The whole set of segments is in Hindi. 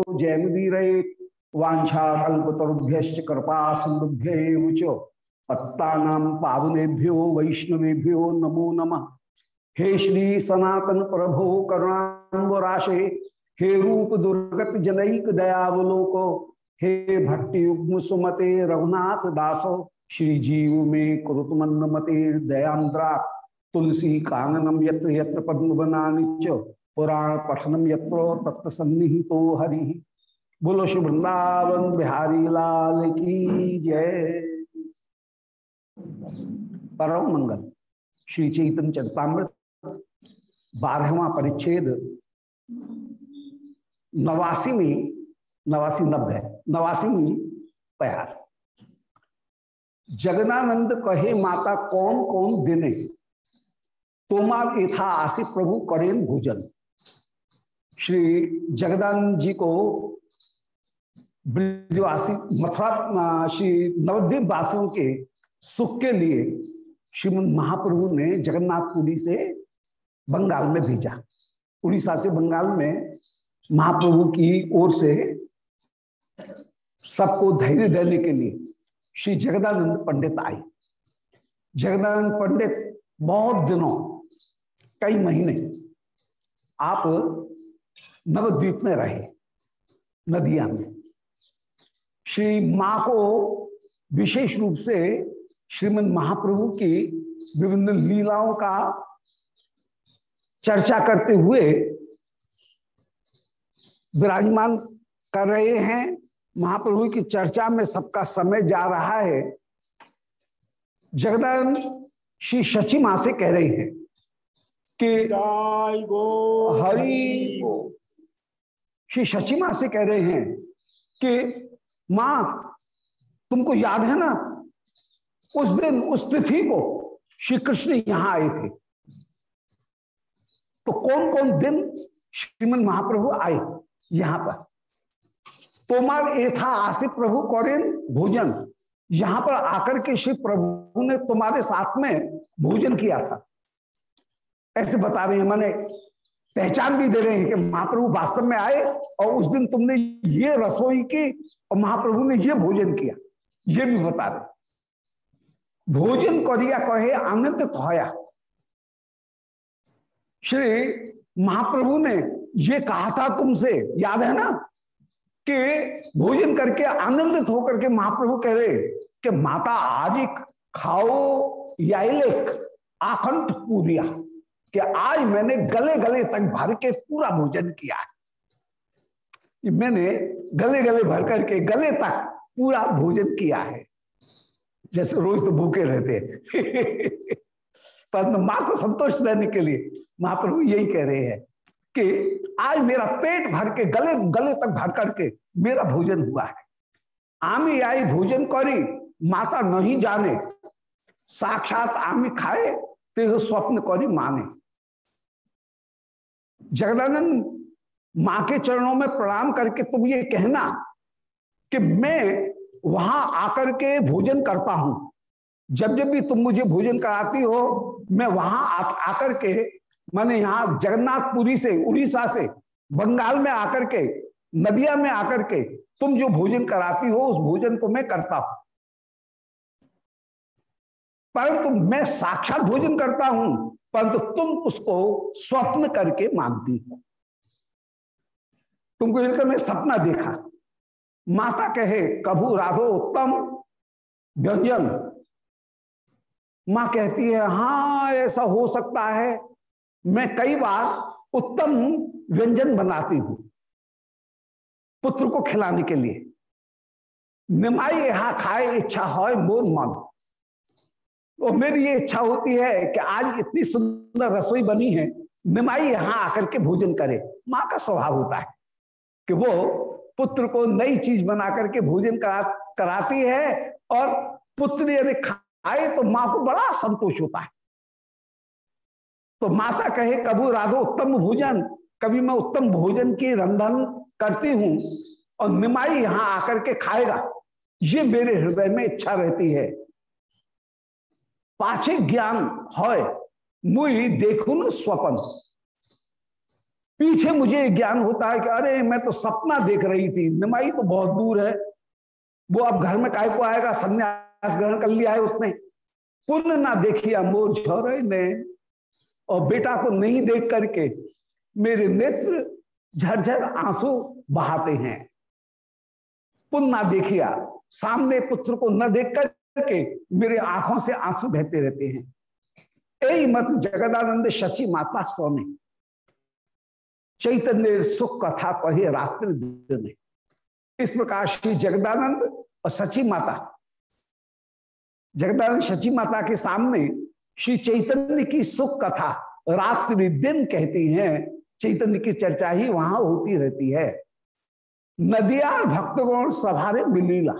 भगवतो जयमुदीर वाछा कल्पतरुभ्य कृपा सिंधुभ्य पत्ता पावनेभ्यो वैष्णवेभ्यो नमो नमः। हे श्री सनातन प्रभो करुणाबराशे हे रूप दुर्गत जनक दयावलोको, हे भट्टी युग्म सुमते रघुनाथ दासो, श्री जीव में कुरुतमन्न मते दयांद्रा तुलसी काननम यत्र यत्र पद्मना पुराण पठनम यत्र तत्व सन्निहितो हरि। बोलो श्री वृंदावन बिहारी लाल की जय। परम मंगल। श्री चैतन्य चरतामृत, बारहवा परिच्छेद। नवासी में, नवासी नब्बे नवासी में प्यार जगनानंद कहे, माता कौन कौन दिने तोमार यथा आसी प्रभु करें भोजन। श्री जगदानंद जी को ब्रजवासी, मथुरा श्री नवद्वीप वासियों के सुख के लिए श्रीमद महाप्रभु ने जगन्नाथपुरी से बंगाल में भेजा। उड़ीसा से बंगाल में महाप्रभु की ओर से सबको धैर्य देने के लिए श्री जगदानंद पंडित आए। जगदानंद पंडित बहुत दिनों, कई महीने आप नवद्वीप में रहे नदिया में। श्री माँ को विशेष रूप से श्रीमद महाप्रभु की विभिन्न लीलाओं का चर्चा करते हुए विराजमान कर रहे हैं। महाप्रभु की चर्चा में सबका समय जा रहा है। जगदान श्री शची माँ से कह रहे हैं कि हरि श्री शची माँ से कह रहे हैं कि, माँ, तुमको याद है ना? उस दिन, उस तिथि को श्री कृष्ण यहाँ आए थे। तो कौन कौन दिन श्रीमद महाप्रभु आए यहाँ पर? तोमार एथा आसित प्रभु कौरेन भोजन। यहाँ पर आकर के श्री प्रभु ने तुम्हारे साथ में भोजन किया था। ऐसे बता रहे हैं, मैंने पहचान भी दे रहे हैं कि महाप्रभु वास्तव में आए और उस दिन तुमने ये रसोई की और महाप्रभु ने ये भोजन किया। ये भी बता रहे भोजन करिया कहे, आनंद होया श्री महाप्रभु ने ये कहा था तुमसे, याद है ना? कि भोजन करके आनंदित होकर के महाप्रभु कह रहे कि माता आज खाओ याइलेक आखंड पूरिया। कि आज मैंने गले गले तक भर के पूरा भोजन किया है। मैंने गले गले भर करके गले तक पूरा भोजन किया है। जैसे रोज तो भूखे रहते पर माँ को संतोष देने के लिए महाप्रभु यही कह रहे हैं कि आज मेरा पेट भर के गले गले तक भर करके मेरा भोजन हुआ है। आमी आई भोजन करी, माता नहीं जाने, साक्षात आमी खाए, ते स्वप्न करी माने जगदानंद माँ के चरणों में प्रणाम करके तुम ये कहना कि मैं वहाँ आकर के भोजन करता हूँ। जब जब भी तुम मुझे भोजन कराती हो, मैं वहाँ आकर के, मैंने यहाँ जगन्नाथपुरी से, उड़ीसा से, बंगाल में आकर के, नदिया में आकर के तुम जो भोजन कराती हो, उस भोजन को मैं करता हूँ। परंतु मैं साक्षात भोजन करता हूँ। परंतु तुम उसको स्वप्न करके मानती हो। तुमको इनका मैं सपना देखा। माता कहे कभू राधो उत्तम, व्यंजन। माँ कहती है हाँ ऐसा हो सकता है। मैं कई बार उत्तम व्यंजन बनाती हूँ पुत्र को खिलाने के लिए। निमाई यहाँ खाए, इच्छा हो मोर मन और मेरी ये इच्छा होती है कि आज इतनी सुंदर रसोई बनी है, निमाई यहाँ आकर के भोजन करे। माँ का स्वभाव होता है कि वो पुत्र को नई चीज़ बना करके भोजन करा, कराती है और पुत्र यदि खाए तो माँ को बड़ा संतोष होता है। तो माता कहे कभी राधो, उत्तम भोजन। कभी मैं उत्तम भोजन की रंधन करती हूँ और निमाई यहाँ आकर के खाएगा। ये मेरे हृदय में इच्छा रहती है। पाछे ज्ञान है मुई देखू न स्वपन। पीछे मुझे ज्ञान होता है कि अरे, मैं तो सपना देख रही थी, निमाई तो बहुत दूर है। वो अब घर में काय को आएगा, संन्यास ग्रहण कर लिया है उसने। पुण्य ना देखिया मोर झोरे ने। और बेटा को नहीं देख करके मेरे नेत्र झरझर आँसू बहाते हैं। पुण्य ना देखिया, सामने पुत्र को न देख करके मेरे आँखों से आँसू बहते रहते हैं। यही मत जगदानंद शची माता सोने। चैतन्य सुख कथा कहे रात्रि दिन। इस प्रकार श्री जगदानंद और सची माता। जगदानंद शची माता के सामने श्री चैतन्य की सुख कथा रात्रि दिन कहती हैं। चैतन्य की चर्चा ही वहाँ होती रहती है। नदिया भक्तगण सभारे मिलीला।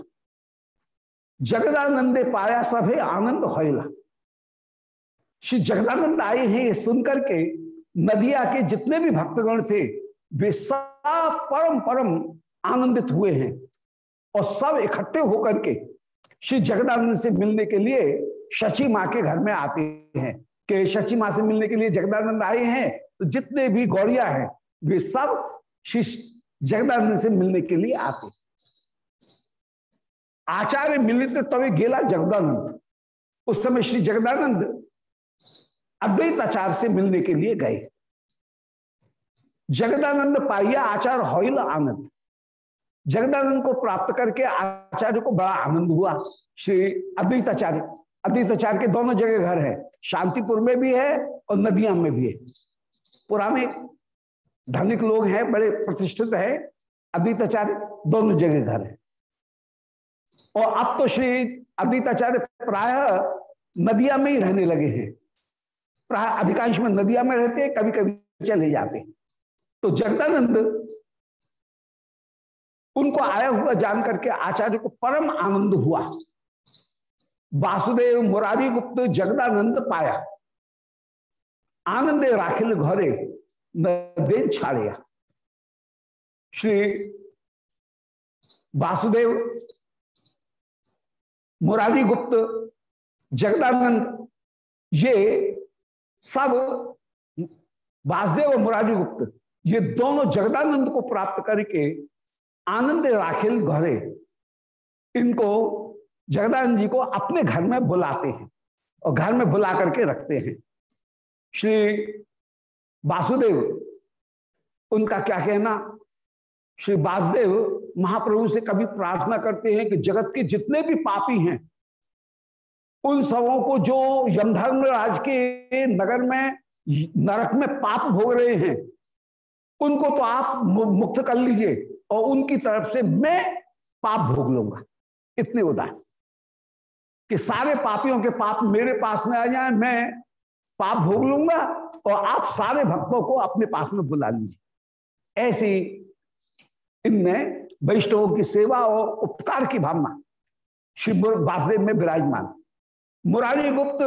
जगदानंदे पाया सभे आनंद होइला श्री जगदानंद आए हैं ये सुनकर के नदिया के जितने भी भक्तगण थे, वे सब परम परम आनंदित हुए हैं और सब इकट्ठे होकर के श्री जगदानंद से मिलने के लिए शची माँ के घर में आते हैं। कि शची माँ से मिलने के लिए जगदानंद आए हैं तो जितने भी गौड़िया हैं, वे सब श्री जगदानंद से मिलने के लिए आते आचार्य मिलित तभी गेला जगदानंद। उस समय श्री जगदानंद अद्वैत आचार्य से मिलने के लिए गए। जगदानंद पाइया आचार्य होइल आनंद। जगदानंद को प्राप्त करके आचार्य को बड़ा आनंद हुआ। श्री अद्वैत आचार्य अद्वैत आचार्य के दोनों जगह घर है। शांतिपुर में भी है और नदिया में भी है। पुराने धनिक लोग हैं, बड़े प्रतिष्ठित है। अद्वैत आचार्य दोनों जगह घर है। और अब तो श्री अद्वैत आचार्य प्राय नदिया में ही रहने लगे हैं। प्राय अधिकांश में नदिया में रहते हैं कभी कभी चले जाते हैं। तो जगदानंद, उनको आया हुआ जान करके आचार्य को परम आनंद हुआ। वासुदेव मुरारी गुप्त जगदानंद पाया। आनंदे राखिल घरे न छाड़िया। श्री वासुदेव मुरारी गुप्त, जगदानंद, ये सब वासुदेव और मुरारी गुप्त, ये दोनों जगदानंद को प्राप्त करके आनंद राखिल घरे इनको जगदानंद जी को अपने घर में बुलाते हैं और घर में बुला करके रखते हैं। श्री वासुदेव, उनका क्या कहना? श्री वासुदेव महाप्रभु से कभी प्रार्थना करते हैं कि जगत के जितने भी पापी हैं, उन सबों को जो यमधर्म राज के नगर में, नरक में पाप भोग रहे हैं, उनको तो आप मुक्त कर लीजिए और उनकी तरफ़ से मैं पाप भोग लूँगा। इतने उदाहरण। कि सारे पापियों के पाप मेरे पास में आ जाए, मैं पाप भोग लूँगा और आप सारे भक्तों को अपने पास में बुला लीजिए। ऐसी इनमें वैष्णवों की सेवा और उपकार की भावना। श्री वासुदेव में विराजमान। मुरारी गुप्त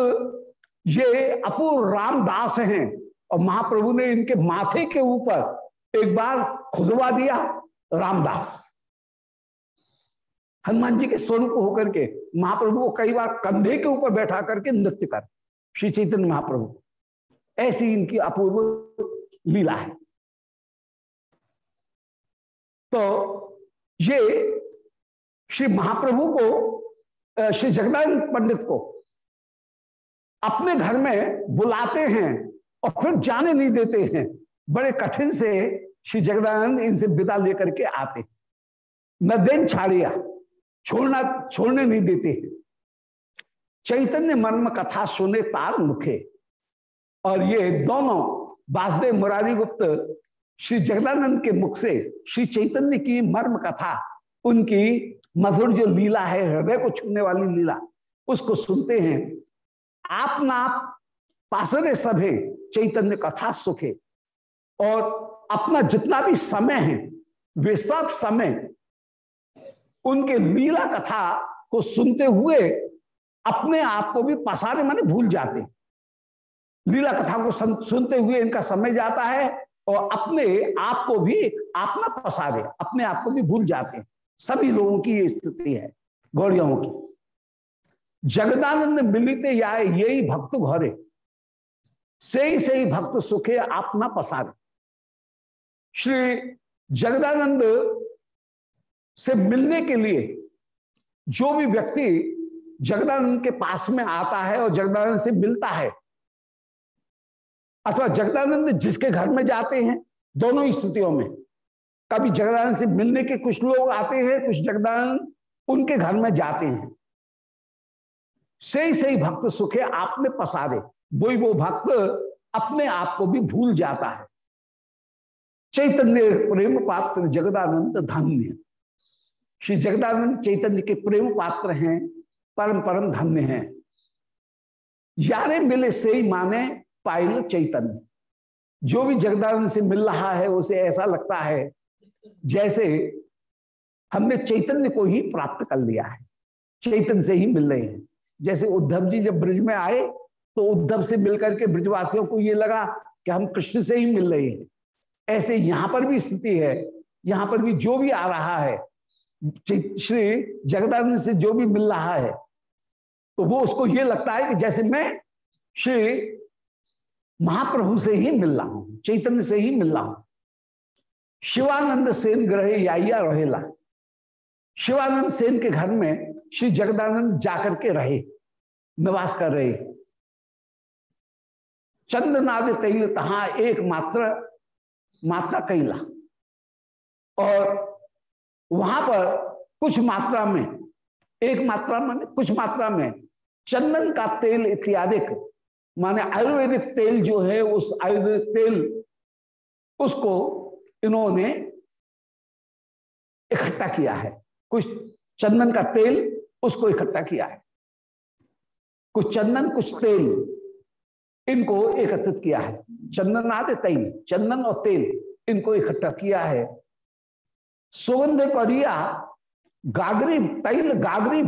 ये अपूर्व रामदास हैं और महाप्रभु ने इनके माथे के ऊपर एक बार खुदवा दिया रामदास। हनुमान जी के स्वरूप होकर के महाप्रभु को कई बार कंधे के ऊपर बैठा करके नृत्य कर श्री चैतन्य महाप्रभु। ऐसी इनकी अपूर्व लीला है। तो ये श्री महाप्रभु को श्री जगदान पंडित को अपने घर में बुलाते हैं और फिर जाने नहीं देते हैं। बड़े कठिन से श्री जगदानंद इनसे विदा लेकर के आते न दिन छाड़िया, छोड़ना, छोड़ने नहीं देते हैं। चैतन्य मर्म कथा सुने तार मुखे। और ये दोनों वासुदेव मुरारी गुप्त श्री जगदानंद के मुख से श्री चैतन्य की मर्म कथा, उनकी मधुर जो लीला है, हृदय को छूने वाली लीला, उसको सुनते हैं। आप ना पासरे सभे चैतन्य कथा सुखे। और अपना जितना भी समय है, वे सब समय उनके लीला कथा को सुनते हुए अपने आप को भी पसारे माने भूल जाते लीला कथा को सुनते हुए इनका समय जाता है और अपने आप को भी आप न पसारे, अपने आप को भी भूल जाते हैं। सभी लोगों की ये स्थिति है गौड़ियों की। जगदानंद मिलित या यही भक्त घरे। से ही से ही भक्त सुखे आप न पसारे। श्री जगदानंद से मिलने के लिए जो भी व्यक्ति जगदानंद के पास में आता है और जगदानंद से मिलता है अथवा जगदानंद जिसके घर में जाते हैं, दोनों स्थितियों में। कभी जगदानंद से मिलने के कुछ लोग आते हैं, कुछ जगदानंद उनके घर में जाते हैं। सही सही भक्त सुखे आप में पसारे, वही वो भक्त अपने आप को भी भूल जाता है। चैतन्य प्रेम पात्र जगदानंद धन्य। श्री जगदानंद चैतन्य के प्रेम पात्र हैं, परम परम धन्य हैं। यारे मिले से ही माने पायल चैतन्य। जो भी जगदानंद से मिल रहा है, उसे ऐसा लगता है जैसे हमने चैतन्य को ही प्राप्त कर लिया है। चैतन्य से ही मिल रहे हैं। जैसे उद्धव जी जब ब्रज में आए तो उद्धव से मिलकर के ब्रजवासियों को ये लगा कि हम कृष्ण से ही मिल रहे हैं। ऐसे यहाँ पर भी स्थिति है। यहाँ पर भी जो भी आ रहा है श्री जगदानंद से जो भी मिल रहा है तो वो उसको ये लगता है कि जैसे मैं श्री महाप्रभु से ही मिल रहा हूँ, चैतन्य से ही मिल रहा हूँ। शिवानंद सेन ग्रह या रहेला। शिवानंद सेन के घर में श्री जगदानंद जाकर के रहे, निवास कर रहे। चंद्रनाद तैल तहा एक मात्र मात्रा कैला। और वहाँ पर कुछ मात्रा में, एक मात्रा में, कुछ मात्रा में चंदन का तेल इत्यादि माने आयुर्वेदिक तेल जो है, उस आयुर्वेदिक तेल, उसको इन्होंने इकट्ठा किया है। कुछ चंदन का तेल, उसको इकट्ठा किया है। कुछ चंदन, कुछ तेल, इनको एकत्रित किया है। चंदन आदि तेल, चंदन और तेल, इनको इकट्ठा किया है। सुगंध करिया, गागरी, तैल, गागरी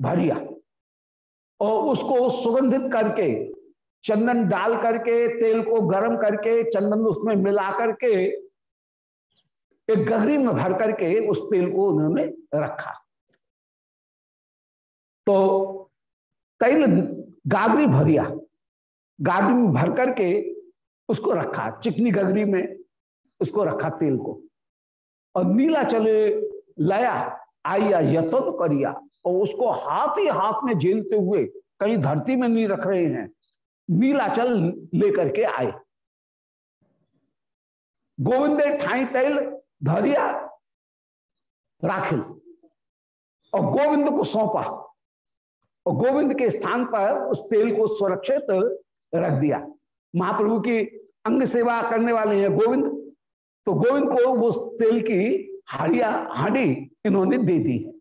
भरिया, और उसको सुगंधित करके चंदन डाल करके, तेल को गर्म करके, चंदन उसमें मिला करके, एक गगरी में भर करके उस तेल को उन्होंने रखा। तो तेल गागरी भरिया, गागरी में भर करके उसको रखा, चिकनी गगरी में उसको रखा तेल को। और नीला चले, लया, आइया, यतन करिया, और उसको हाथ ही हाथ में झेलते हुए कहीं धरती में नहीं रख रहे हैं। नीलाचल लेकर के आए। गोविंदे ठाई तेल, धरिया, राखिल। और गोविंद को सौंपा। और गोविंद के स्थान पर उस तेल को सुरक्षित रख दिया। महाप्रभु की अंग सेवा करने वाले हैं गोविंद। तो गोविंद को वो तेल की हाड़िया, हाड़ी इन्होंने दे दी।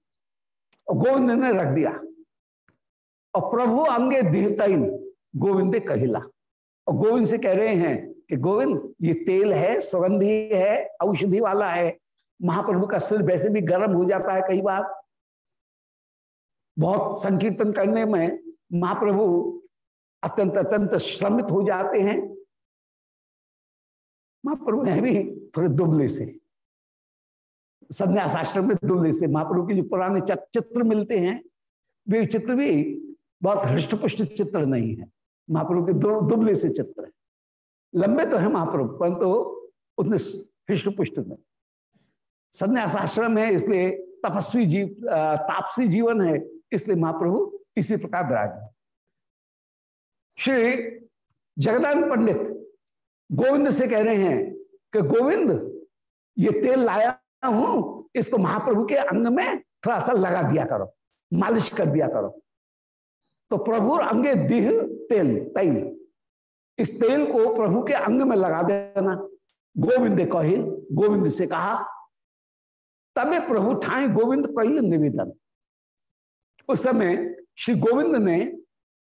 और गोविंद ने रख दिया। और प्रभु अंगे देहतैल गोविंद कहिला। और गोविंद से कह रहे हैं कि गोविंद, ये तेल है, सुगंधी है, औषधि वाला है। महाप्रभु का सिर वैसे भी गर्म हो जाता है कई बार। बहुत संकीर्तन करने में महाप्रभु अत्यंत अत्यंत श्रमित हो जाते हैं। महाप्रभु है भी थोड़े दुबले से। संन्यास आश्रम में दुबले से महाप्रभु के जो पुराने चित्र मिलते हैं, वे चित्र भी बहुत हृष्ट पुष्ट चित्र नहीं है। महाप्रभु के दो, दुबले से चित्र है। लंबे तो है महाप्रभु, परंतु उतने हृष्ट पुष्ट नहीं। संन्यास आश्रम है, इसलिए तपस्वी जीव तापसी जीवन है, इसलिए महाप्रभु इसी प्रकार विराज श्री जगदान पंडित गोविंद से कह रहे हैं कि, गोविंद, ये तेल लाया हूँ, इसको महाप्रभु के अंग में थोड़ा सा लगा दिया करो, मालिश कर दिया करो। तो प्रभु अंगे दिह तेल तेल। इस तेल को प्रभु के अंग में लगा देना। गोविंद कहिल, गोविंद से कहा, तबे प्रभु ठाई गोविंद कहिल निवेदन। उस समय श्री गोविंद ने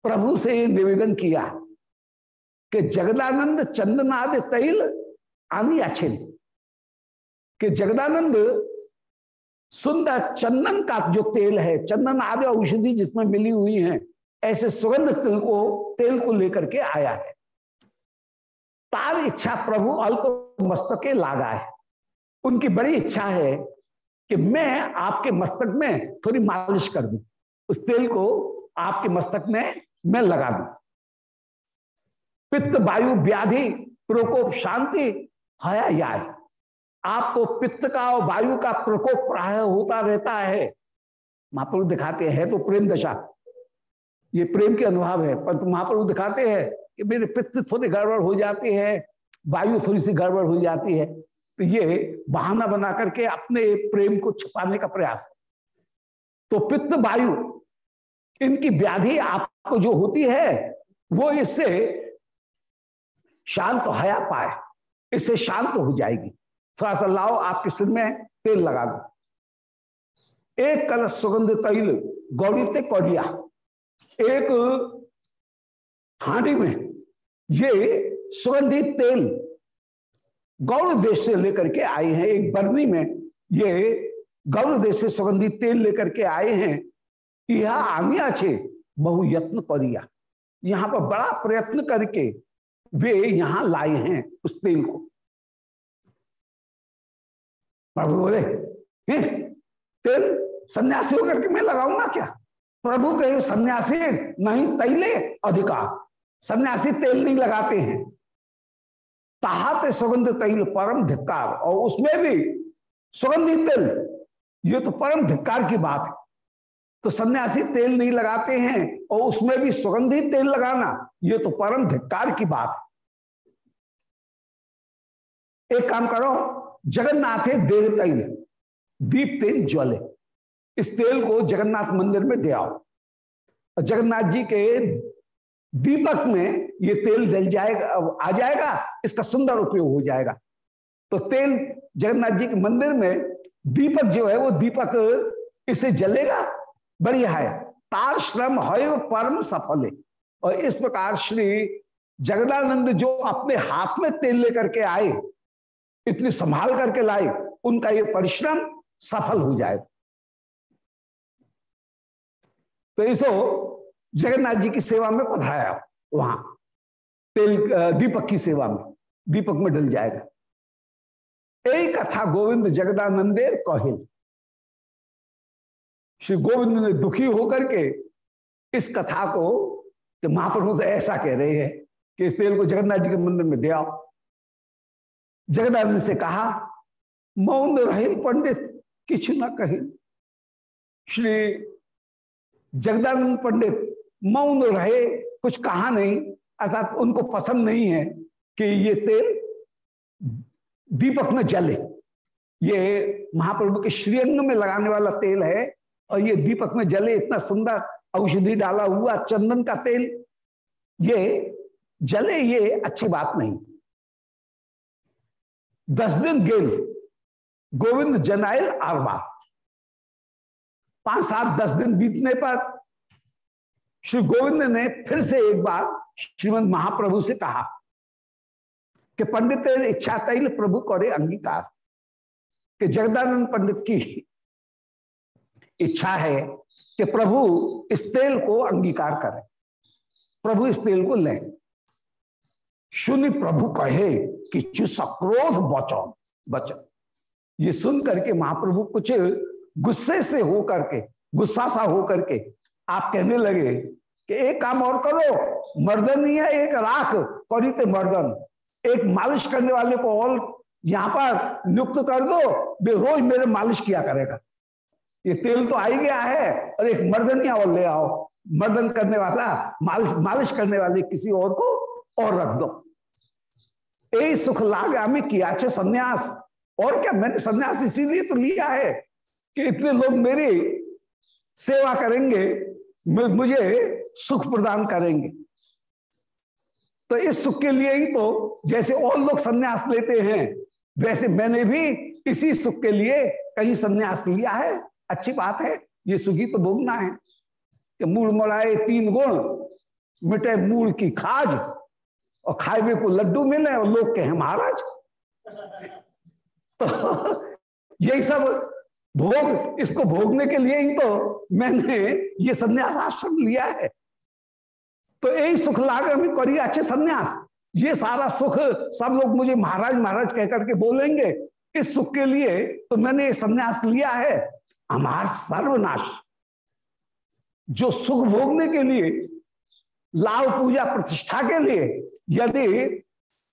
प्रभु से यह निवेदन किया कि जगदानंद चंदनाद तैल आनी अच्छे कि जगदानंद सुंदर चंदन का जो तेल है, चंदन आदि औषधि जिसमें मिली हुई है ऐसे सुगंध तिल को, तेल को लेकर के आया है। तार इच्छा प्रभु अल्प मस्तके लागा है। उनकी बड़ी इच्छा है कि मैं आपके मस्तक में थोड़ी मालिश कर दूँ। उस तेल को आपके मस्तक में मैं लगा दूँ। पित्त, वायु, व्याधि, प्रकोप, शांति, हया, याय। आपको पित्त का और वायु का प्रकोप प्राय होता रहता है। महाप्रभु दिखाते हैं तो प्रेम दशा। ये प्रेम के अनुभव है। परंतु महाप्रभु दिखाते हैं कि मेरे पित्त थोड़ी गड़बड़ हो जाती है, वायु थोड़ी सी गड़बड़ हो जाती है। तो ये बहाना बना करके अपने प्रेम को छुपाने का प्रयास है। तो पित्त वायु, इनकी व्याधि आपको जो होती है, वो इससे शांत हया पाए। इससे शांत हो जाएगी। थोड़ा सा लाओ, आपके सिर में तेल लगा दो। एक कलश सुगंध तैल, गौरी ते कौरिया एक हांडी में, ये सुगंधित तेल गौर देश से लेकर के आए हैं, एक बर्नी में ये गौड़ देश से सुगंधित तेल लेकर के आए हैं यह आनिया छे, बहु यत्न करिया। यहाँ पर बड़ा प्रयत्न करके वे यहाँ लाए हैं उस तेल को। प्रभु बोले तेल सन्यासी होकर के मैं लगाऊँगा क्या? प्रभु कहे सन्यासी नहीं, तैले अधिकार। सन्यासी तेल नहीं लगाते हैं। ताहत सुगंध तैल, परम धिक्कार। और उसमें भी सुगंधित तेल, ये तो परम धिक्कार की बात है। तो सन्यासी तेल नहीं लगाते हैं, और उसमें भी सुगंधी तेल लगाना, ये तो परम धिक्कार की बात है। एक काम करो, जगन्नाथ देह तैल, दीप तेल ज्वले। इस तेल को जगन्नाथ मंदिर में दे आओ। जगन्नाथ जी के दीपक में ये तेल जल जाएगा आ जाएगा, इसका सुंदर उपयोग हो जाएगा। तो तेल जगन्नाथ जी के मंदिर में दीपक जो है, वो दीपक इसे जलेगा, बढ़िया है। तार श्रम है परम सफल। है और इस प्रकार श्री जगदानंद जो अपने हाथ में तेल लेकर के आए, इतनी संभाल करके लाए, उनका ये परिश्रम सफल हो जाएगा। तो इसो जगन्नाथ जी की सेवा में पधराया वहाँ। तेल दीपक की सेवा में, दीपक में डल जाएगा। एक कथा गोविंद जगदानंदे कहिल श्री गोविंद ने दुखी होकर के इस कथा को, कि महाप्रभु तो ऐसा कह रहे हैं कि इस तेल को जगन्नाथ जी के मंदिर में दे आओ। जगदानंद से कहा, मौन रहे पंडित, किछु न कहे। श्री जगदानंद पंडित मौन रहे, कुछ कहा नहीं, अर्थात उनको पसंद नहीं है कि ये तेल दीपक में जले। ये महाप्रभु के श्रीअंग में लगाने वाला तेल है और ये दीपक में जले, इतना सुंदर औषधि डाला हुआ चंदन का तेल, ये जले, ये अच्छी बात नहीं। दस दिन गेल, गोविंद जनाइल आरबा पाँच सात दस दिन बीतने पर श्री गोविंद ने फिर से एक बार श्रीमद महाप्रभु से कहा कि पंडित इच्छा तैल प्रभु करे अंगीकार, कि जगदानंद पंडित की इच्छा है कि प्रभु इस तेल को अंगीकार करें, प्रभु इस तेल को लें। शून्य प्रभु कहे कि सक्रोध बचन बचन। ये सुन करके महाप्रभु कुछ गुस्से से हो करके गुस्सा सा हो करके आप कहने लगे कि एक काम और करो, मर्दन ही है, एक राख करी मर्दन। एक मालिश करने वाले को और यहाँ पर नियुक्त कर दो, वे रोज मेरे मालिश किया करेगा। ये तेल तो आ ही गया है, और एक मर्दनिया और ले आओ। मर्दन करने वाला, मालिश मालिश करने वाले किसी और को और रख दो। ए सुख लाग हमें किया संन्यास। और क्या मैंने संन्यास इसीलिए तो लिया है? कि इतने लोग मेरी सेवा करेंगे मुझे सुख प्रदान करेंगे। तो इस सुख के लिए ही तो जैसे और लोग संन्यास लेते हैं, वैसे मैंने भी इसी सुख के लिए कहीं संन्यास लिया है। अच्छी बात है, ये सुखी तो भोगना है। कि मूल मराए तीन गुण, मिटे मूल की खाज, और खाए को लड्डू मिले और लोग कहे, महाराज। तो यही सब भोग, इसको भोगने के लिए ही तो मैंने ये संन्यास आश्रम लिया है। तो यही सुख लाग हमें करिए अच्छे संन्यास। ये सारा सुख सब लोग मुझे महाराज महाराज कह करके बोलेंगे, इस सुख के लिए तो मैंने ये संन्यास लिया है। हमार सर्वनाश। जो सुख भोगने के लिए लाभ पूजा प्रतिष्ठा के लिए यदि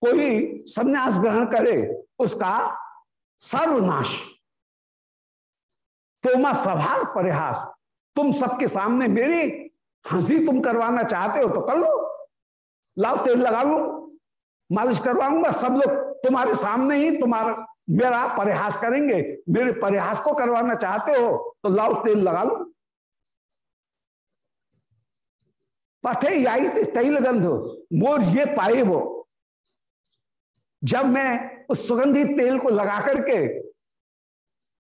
कोई संन्यास ग्रहण करे, उसका सर्वनाश। तो मैं सभार परिहास। तुम सबके सामने मेरी हँसी तुम करवाना चाहते हो तो कर लो। लाओ तेल लगा लो, मालिश करवाऊँगा, सब लोग तुम्हारे सामने ही तुम्हारा, मेरा परिहास करेंगे। मेरे परिहास को करवाना चाहते हो तो लाओ तेल लगा लो। पथे आई थे तैल गंध, मोर ये पाए वो। जब मैं उस सुगंधित तेल को लगा करके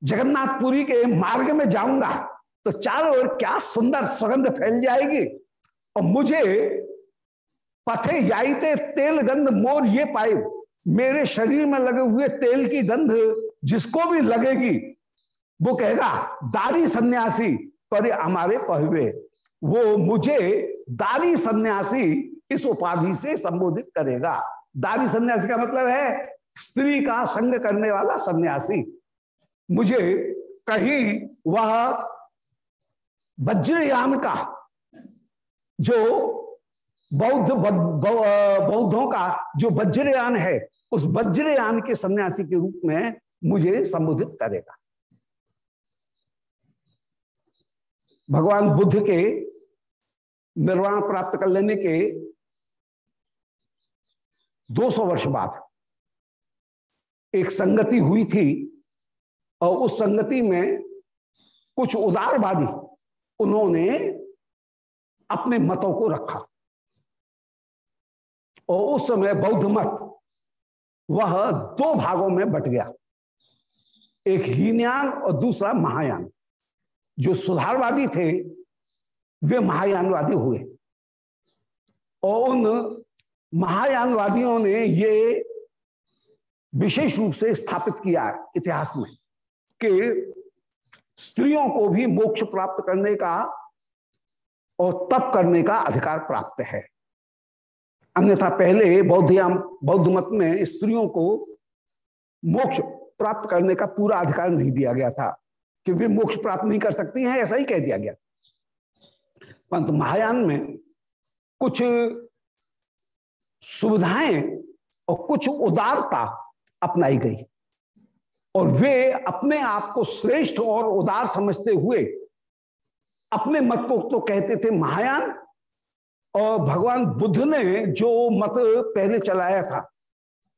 जगन्नाथपुरी के मार्ग में जाऊँगा तो चारों ओर क्या सुंदर सुगंध फैल जाएगी। और मुझे पथे याईते तेल गंध मोर ये पाए। मेरे शरीर में लगे हुए तेल की गंध जिसको भी लगेगी, वो कहेगा, दारी सन्यासी, पर हमारे कहवे वो मुझे दारी सन्यासी इस उपाधि से संबोधित करेगा। दारी सन्यासी का मतलब है, स्त्री का संग करने वाला सन्यासी। मुझे कहीं वह वज्रयान का, जो बौद्ध बौद्धों का जो वज्रयान है, उस वज्रयान के सन्यासी के रूप में मुझे संबोधित करेगा। भगवान बुद्ध के निर्वाण प्राप्त कर लेने के 200 वर्ष बाद एक संगति हुई थी और उस संगति में कुछ उदारवादी उन्होंने अपने मतों को रखा। और उस समय बौद्ध मत वह दो भागों में बट गया। एक हीनयान और दूसरा महायान। जो सुधारवादी थे, वे महायानवादी हुए। और उन महायानवादियों ने ये विशेष रूप से स्थापित किया इतिहास में। कि स्त्रियों को भी मोक्ष प्राप्त करने का और तप करने का अधिकार प्राप्त है। अन्यथा पहले बौद्ध बौद्ध मत में स्त्रियों को मोक्ष प्राप्त करने का पूरा अधिकार नहीं दिया गया था कि वे मोक्ष प्राप्त नहीं कर सकती हैं, ऐसा ही कह दिया गया था। परंतु महायान में कुछ सुविधाएँ और कुछ उदारता अपनाई गई। और वे अपने आप को श्रेष्ठ और उदार समझते हुए अपने मत को तो कहते थे महायान, और भगवान बुद्ध ने जो मत पहले चलाया था,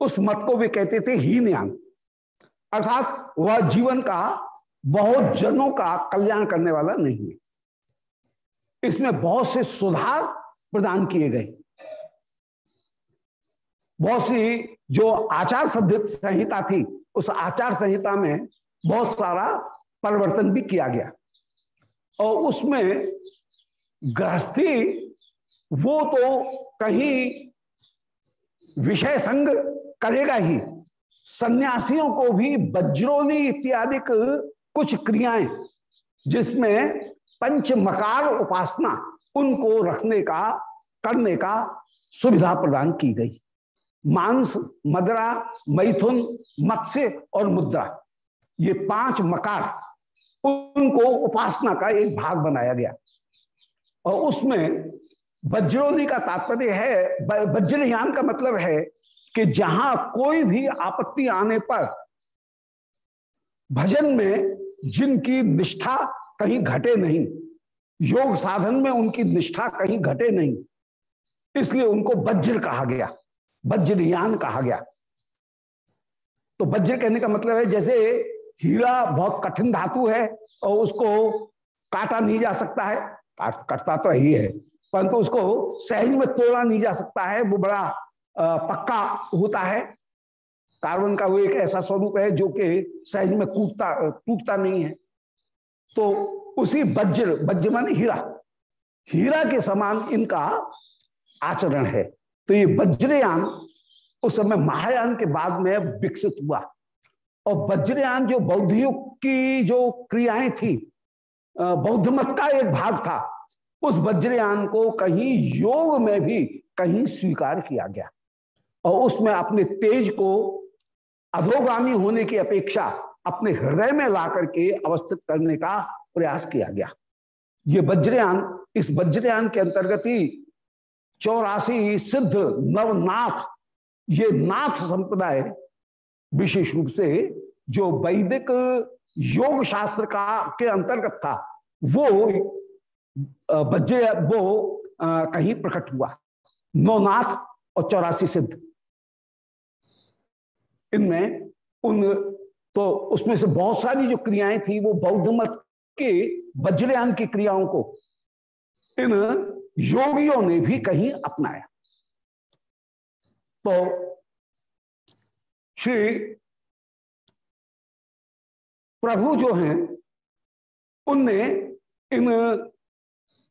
उस मत को भी कहते थे हीनयान। अर्थात वह जीवन का बहुत जनों का कल्याण करने वाला नहीं है। इसमें बहुत से सुधार प्रदान किए गए। बहुत सी जो आचार संहिता थी उस आचार संहिता में बहुत सारा परिवर्तन भी किया गया। और उसमें गृहस्थी, वो तो कहीं विषय संग करेगा ही। सन्यासियों को भी वज्रोनी इत्यादि कुछ क्रियाएँ, जिसमें पंच मकार उपासना, उनको रखने का, करने का सुविधा प्रदान की गई। मांस, मदरा, मैथुन, मत्स्य और मुद्रा। ये पाँच मकार, उनको उपासना का एक भाग बनाया गया। और उसमें वज्रोनी का तात्पर्य है वज्रयान का मतलब है कि जहाँ कोई भी आपत्ति आने पर भजन में जिनकी निष्ठा कहीं घटे नहीं, योग साधन में उनकी निष्ठा कहीं घटे नहीं, इसलिए उनको वज्र कहा गया। वज्रयान कहा गया। तो वज्र कहने का मतलब है, जैसे हीरा बहुत कठिन धातु है और उसको काटा नहीं जा सकता है कटता तो ही है परंतु तो उसको सहज में तोड़ा नहीं जा सकता है, वो बड़ा पक्का होता है। कार्बन का वो एक ऐसा स्वरूप है जो कि सहज में कूटता टूटता नहीं है। तो उसी वज्र वज्र माने हीरा। हीरा के समान इनका आचरण है। तो ये वज्रयान उस समय महायान के बाद में विकसित हुआ। और वज्रयान जो बौद्ध युग की जो क्रियाएँ थी बौद्ध मत का एक भाग था, उस वज्रयान को कहीं योग में भी कहीं स्वीकार किया गया। और उसमें अपने तेज को अधोगामी होने की अपेक्षा अपने हृदय में ला करके अवस्थित करने का प्रयास किया गया। ये वज्रयान इस वज्रयान के अंतर्गत ही चौरासी सिद्ध नवनाथ, ये नाथ संप्रदाय विशेष रूप से जो वैदिक योग शास्त्र का, के अंतर्गत था, वो बज्जे वो कहीं प्रकट हुआ। नौनाथ और चौरासी सिद्ध। इनमें उन तो उसमें से बहुत सारी जो क्रियाएँ थी, वो बौद्ध मत के वज्रयान की क्रियाओं को, इन योगियों ने भी कहीं अपनाया। तो श्री प्रभु जो हैं, उनने इन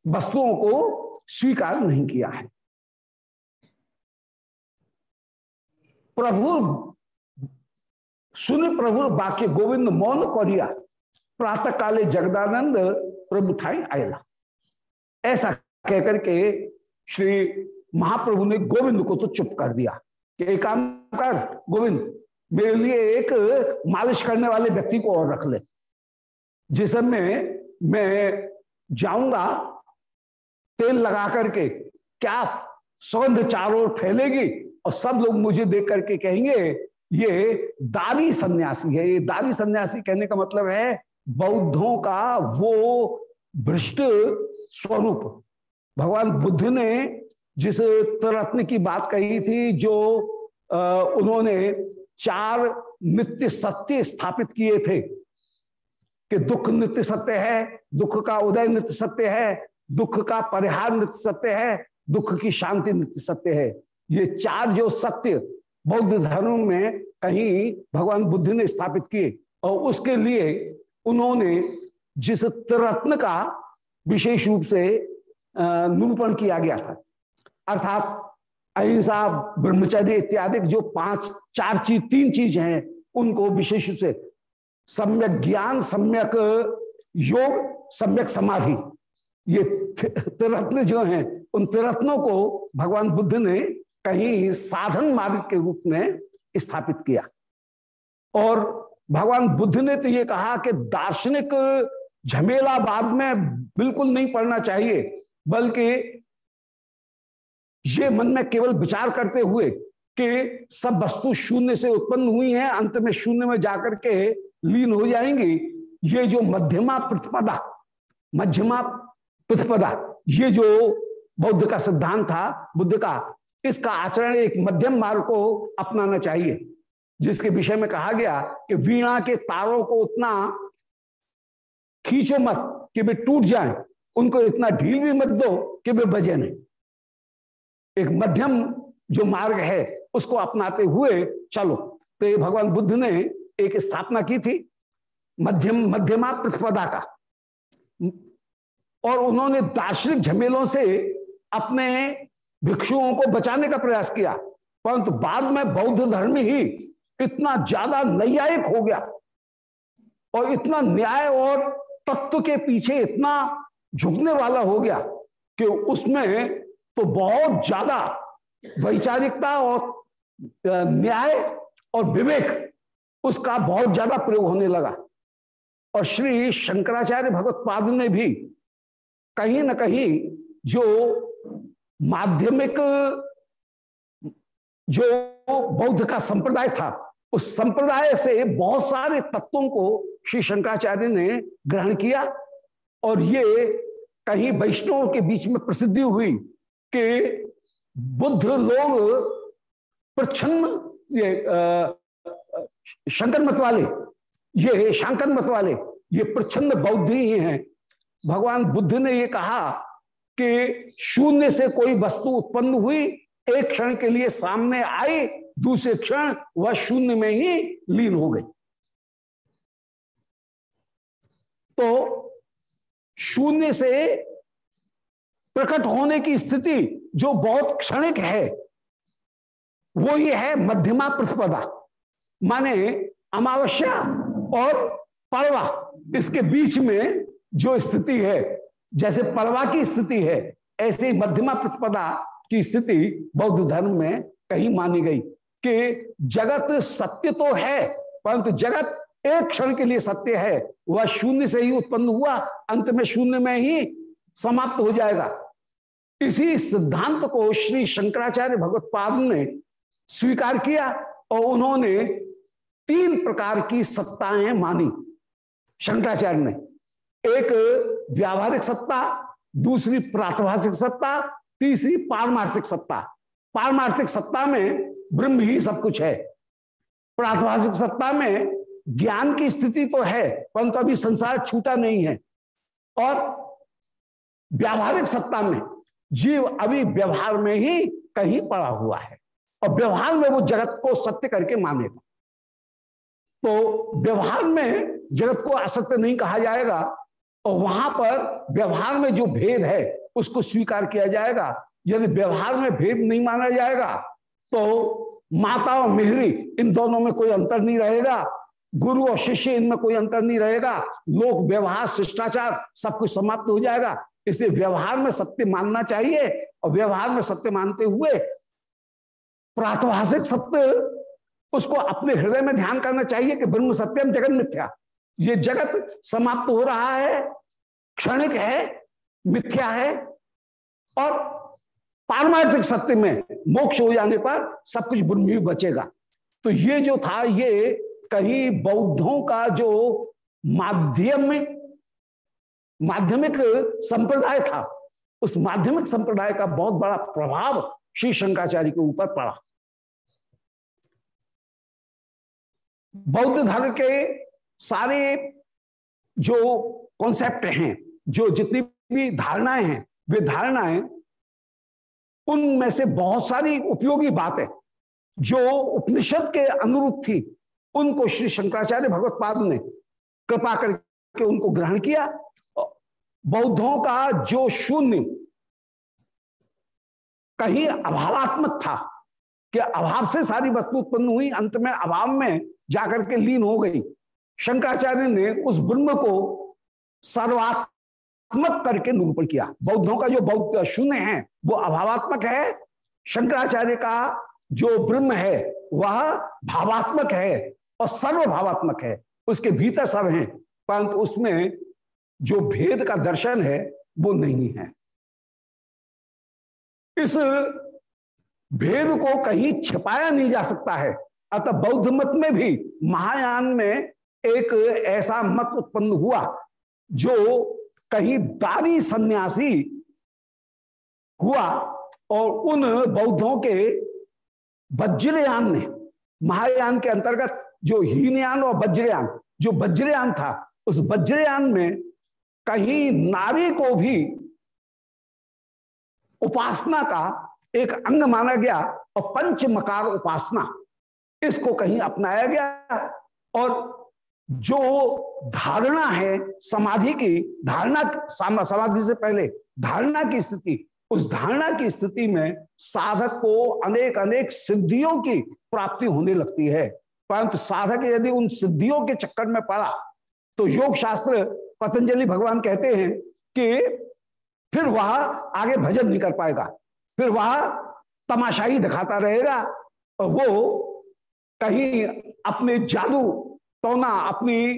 वस्तुओं को स्वीकार नहीं किया है। प्रभु सुन, प्रभु बाक्य गोविंद मौन कौरिया प्रातः काले जगदानंद प्रभु ठाई आयला। ऐसा कहकर के श्री महाप्रभु ने गोविंद को तो चुप कर दिया कि एक काम कर, गोविंद, मेरे लिए एक मालिश करने वाले व्यक्ति को और रख ले। जिस समय मैं जाऊँगा, तेल लगा करके क्या सुगंध चारों ओर फैलेगी और सब लोग मुझे देख करके कहेंगे, ये दारी सन्यासी है। ये दारी सन्यासी कहने का मतलब है, बौद्धों का वो भ्रष्ट स्वरूप। भगवान बुद्ध ने जिस तरत्न की बात कही थी, जो उन्होंने चार नित्य सत्य स्थापित किए थे कि दुख नित्य सत्य है, दुख का उदय नित्य सत्य है, दुख का परिहार नित्य सत्य है, दुख की शांति नित्य सत्य है। ये चार जो सत्य बौद्ध धर्म में कहीं भगवान बुद्ध ने स्थापित किए, और उसके लिए उन्होंने जिस त्रिरत्न का विशेष रूप से निरूपण किया गया था। अर्थात अहिंसा, ब्रह्मचर्य इत्यादि जो पाँच, चार चीज़, तीन चीज़ हैं, उनको विशेष रूप से सम्यक ज्ञान, सम्यक योग, सम्यक समाधि, ये त्रिरत्न जो हैं, उन त्रिरत्नों को भगवान बुद्ध ने कहीं साधन मार्ग के रूप में स्थापित किया। और भगवान बुद्ध ने तो ये कहा कि दार्शनिक झमेला बाद में बिल्कुल नहीं पढ़ना चाहिए। बल्कि ये मन में केवल विचार करते हुए कि सब वस्तु शून्य से उत्पन्न हुई हैं, अंत में शून्य में जाकर के लीन हो जाएँगी। ये जो मध्यमा प्रतिपदा मध्यमा प्रतिपदा, ये जो बौद्ध का सिद्धांत था, बुद्ध का, इसका आचरण एक मध्यम मार्ग को अपनाना चाहिए, जिसके विषय में कहा गया कि वीणा के तारों को उतना खींचो मत कि वे टूट जाएँ। उनको इतना ढील भी मत दो कि वे बजे नहीं। एक मध्यम जो मार्ग है, उसको अपनाते हुए चलो। तो ये भगवान बुद्ध ने एक स्थापना की थी, मध्यम, मध्यमा प्रतिपदा का। और उन्होंने दार्शनिक झमेलों से अपने भिक्षुओं को बचाने का प्रयास किया। परंतु बाद में बौद्ध धर्म ही इतना ज़्यादा नैयायिक हो गया और इतना न्याय और तत्व के पीछे इतना झुकने वाला हो गया कि उसमें तो बहुत ज़्यादा वैचारिकता और न्याय और विवेक उसका बहुत ज़्यादा प्रयोग होने लगा। और श्री शंकराचार्य भगवत पाद ने भी कहीं ना कहीं जो माध्यमिक, जो बौद्ध का संप्रदाय था, उस संप्रदाय से बहुत सारे तत्वों को श्री शंकराचार्य ने ग्रहण किया। और ये कहीं वैष्णव के बीच में प्रसिद्धि हुई कि बुद्ध लोग प्रच्छन्न ये शंकर मत वाले, ये शंकर मत वाले, ये प्रच्छन्न बौद्ध ही हैं। भगवान बुद्ध ने ये कहा कि शून्य से कोई वस्तु उत्पन्न हुई, एक क्षण के लिए सामने आई, दूसरे क्षण वह शून्य में ही लीन हो गई। तो शून्य से प्रकट होने की स्थिति जो बहुत क्षणिक है, वो ये है मध्यमा प्रतिपदा। माने अमावस्या और पड़वा, इसके बीच में जो स्थिति है, जैसे पड़वा की स्थिति है, ऐसे मध्यमा प्रतिपदा की स्थिति बौद्ध धर्म में कहीं मानी गई कि जगत सत्य तो है, परंतु जगत एक क्षण के लिए सत्य है। वह शून्य से ही उत्पन्न हुआ। अंत में शून्य में ही समाप्त हो जाएगा। इसी सिद्धांत को श्री शंकराचार्य भगवत पाद ने स्वीकार किया और उन्होंने तीन प्रकार की सत्ताएँ मानी शंकराचार्य ने। एक व्यावहारिक सत्ता, दूसरी प्रातभाषिक सत्ता, तीसरी पारमार्थिक सत्ता। पारमार्थिक सत्ता में ब्रह्म ही सब कुछ है। प्रातभाषिक सत्ता में ज्ञान की स्थिति तो है, परंतु अभी संसार छूटा नहीं है। और व्यावहारिक सत्ता में जीव अभी व्यवहार में ही कहीं पड़ा हुआ है, और व्यवहार में वो जगत को सत्य करके मानेगा। तो व्यवहार में जगत को असत्य नहीं कहा जाएगा, और वहाँ पर व्यवहार में जो भेद है, उसको स्वीकार किया जाएगा। यदि व्यवहार में भेद नहीं माना जाएगा तो माता और मेहरी इन दोनों में कोई अंतर नहीं रहेगा। गुरु और शिष्य इनमें कोई अंतर नहीं रहेगा। लोक व्यवहार, शिष्टाचार सब कुछ समाप्त हो जाएगा। इसलिए व्यवहार में सत्य मानना चाहिए और व्यवहार में सत्य मानते हुए प्रातभाषिक सत्य उसको अपने हृदय में ध्यान करना चाहिए कि ब्रह्म सत्यम जगत मिथ्या। ये जगत समाप्त हो रहा है, क्षणिक है, मिथ्या है और पारमार्थिक सत्य में मोक्ष हो जाने पर सब कुछ ब्रह्म बचेगा। तो ये जो था, ये कहीं बौद्धों का जो माध्यमिक माध्यमिक संप्रदाय था, उस माध्यमिक संप्रदाय का बहुत बड़ा प्रभाव श्री शंकराचार्य के ऊपर पड़ा। बौद्ध धर्म के सारे जो कॉन्सेप्ट हैं, जो जितनी भी धारणाएँ हैं, वे धारणाएँ, उनमें से बहुत सारी उपयोगी बातें, जो उपनिषद के अनुरूप थी उनको श्री शंकराचार्य भगवत पाद ने कृपा करके उनको ग्रहण किया। बौद्धों का जो शून्य कहीं अभावात्मक था कि अभाव से सारी वस्तु उत्पन्न हुई, अंत में अभाव में जाकर के लीन हो गई। शंकराचार्य ने उस ब्रह्म को सर्वात्मक करके निरूपण किया। बौद्धों का जो बौद्ध शून्य है, वो अभावात्मक है। शंकराचार्य का जो ब्रह्म है, वह भावात्मक है और सर्व भावात्मक है। उसके भीतर सब हैं, परंतु उसमें जो भेद का दर्शन है, वो नहीं है। इस भेद को कहीं छिपाया नहीं जा सकता है। अतः बौद्ध मत में भी महायान में एक ऐसा मत उत्पन्न हुआ, जो कहीं दारी सन्यासी हुआ और उन बौद्धों के वज्रयान ने, महायान के अंतर्गत जो हीनयान और वज्रयान जो वज्रयान था, उस वज्रयान में कहीं नारी को भी उपासना का एक अंग माना गया और पंच मकार उपासना, इसको कहीं अपनाया गया। और जो धारणा है समाधि की, धारणा समाधि से पहले धारणा की स्थिति उस धारणा की स्थिति में साधक को अनेक अनेक सिद्धियों की प्राप्ति होने लगती है। परंतु साधक यदि उन सिद्धियों के चक्कर में पड़ा तो योग शास्त्र पतंजलि भगवान कहते हैं कि फिर वह आगे भजन नहीं कर पाएगा। फिर वह तमाशाही दिखाता रहेगा और वो कहीं अपने जादू, टोना, अपनी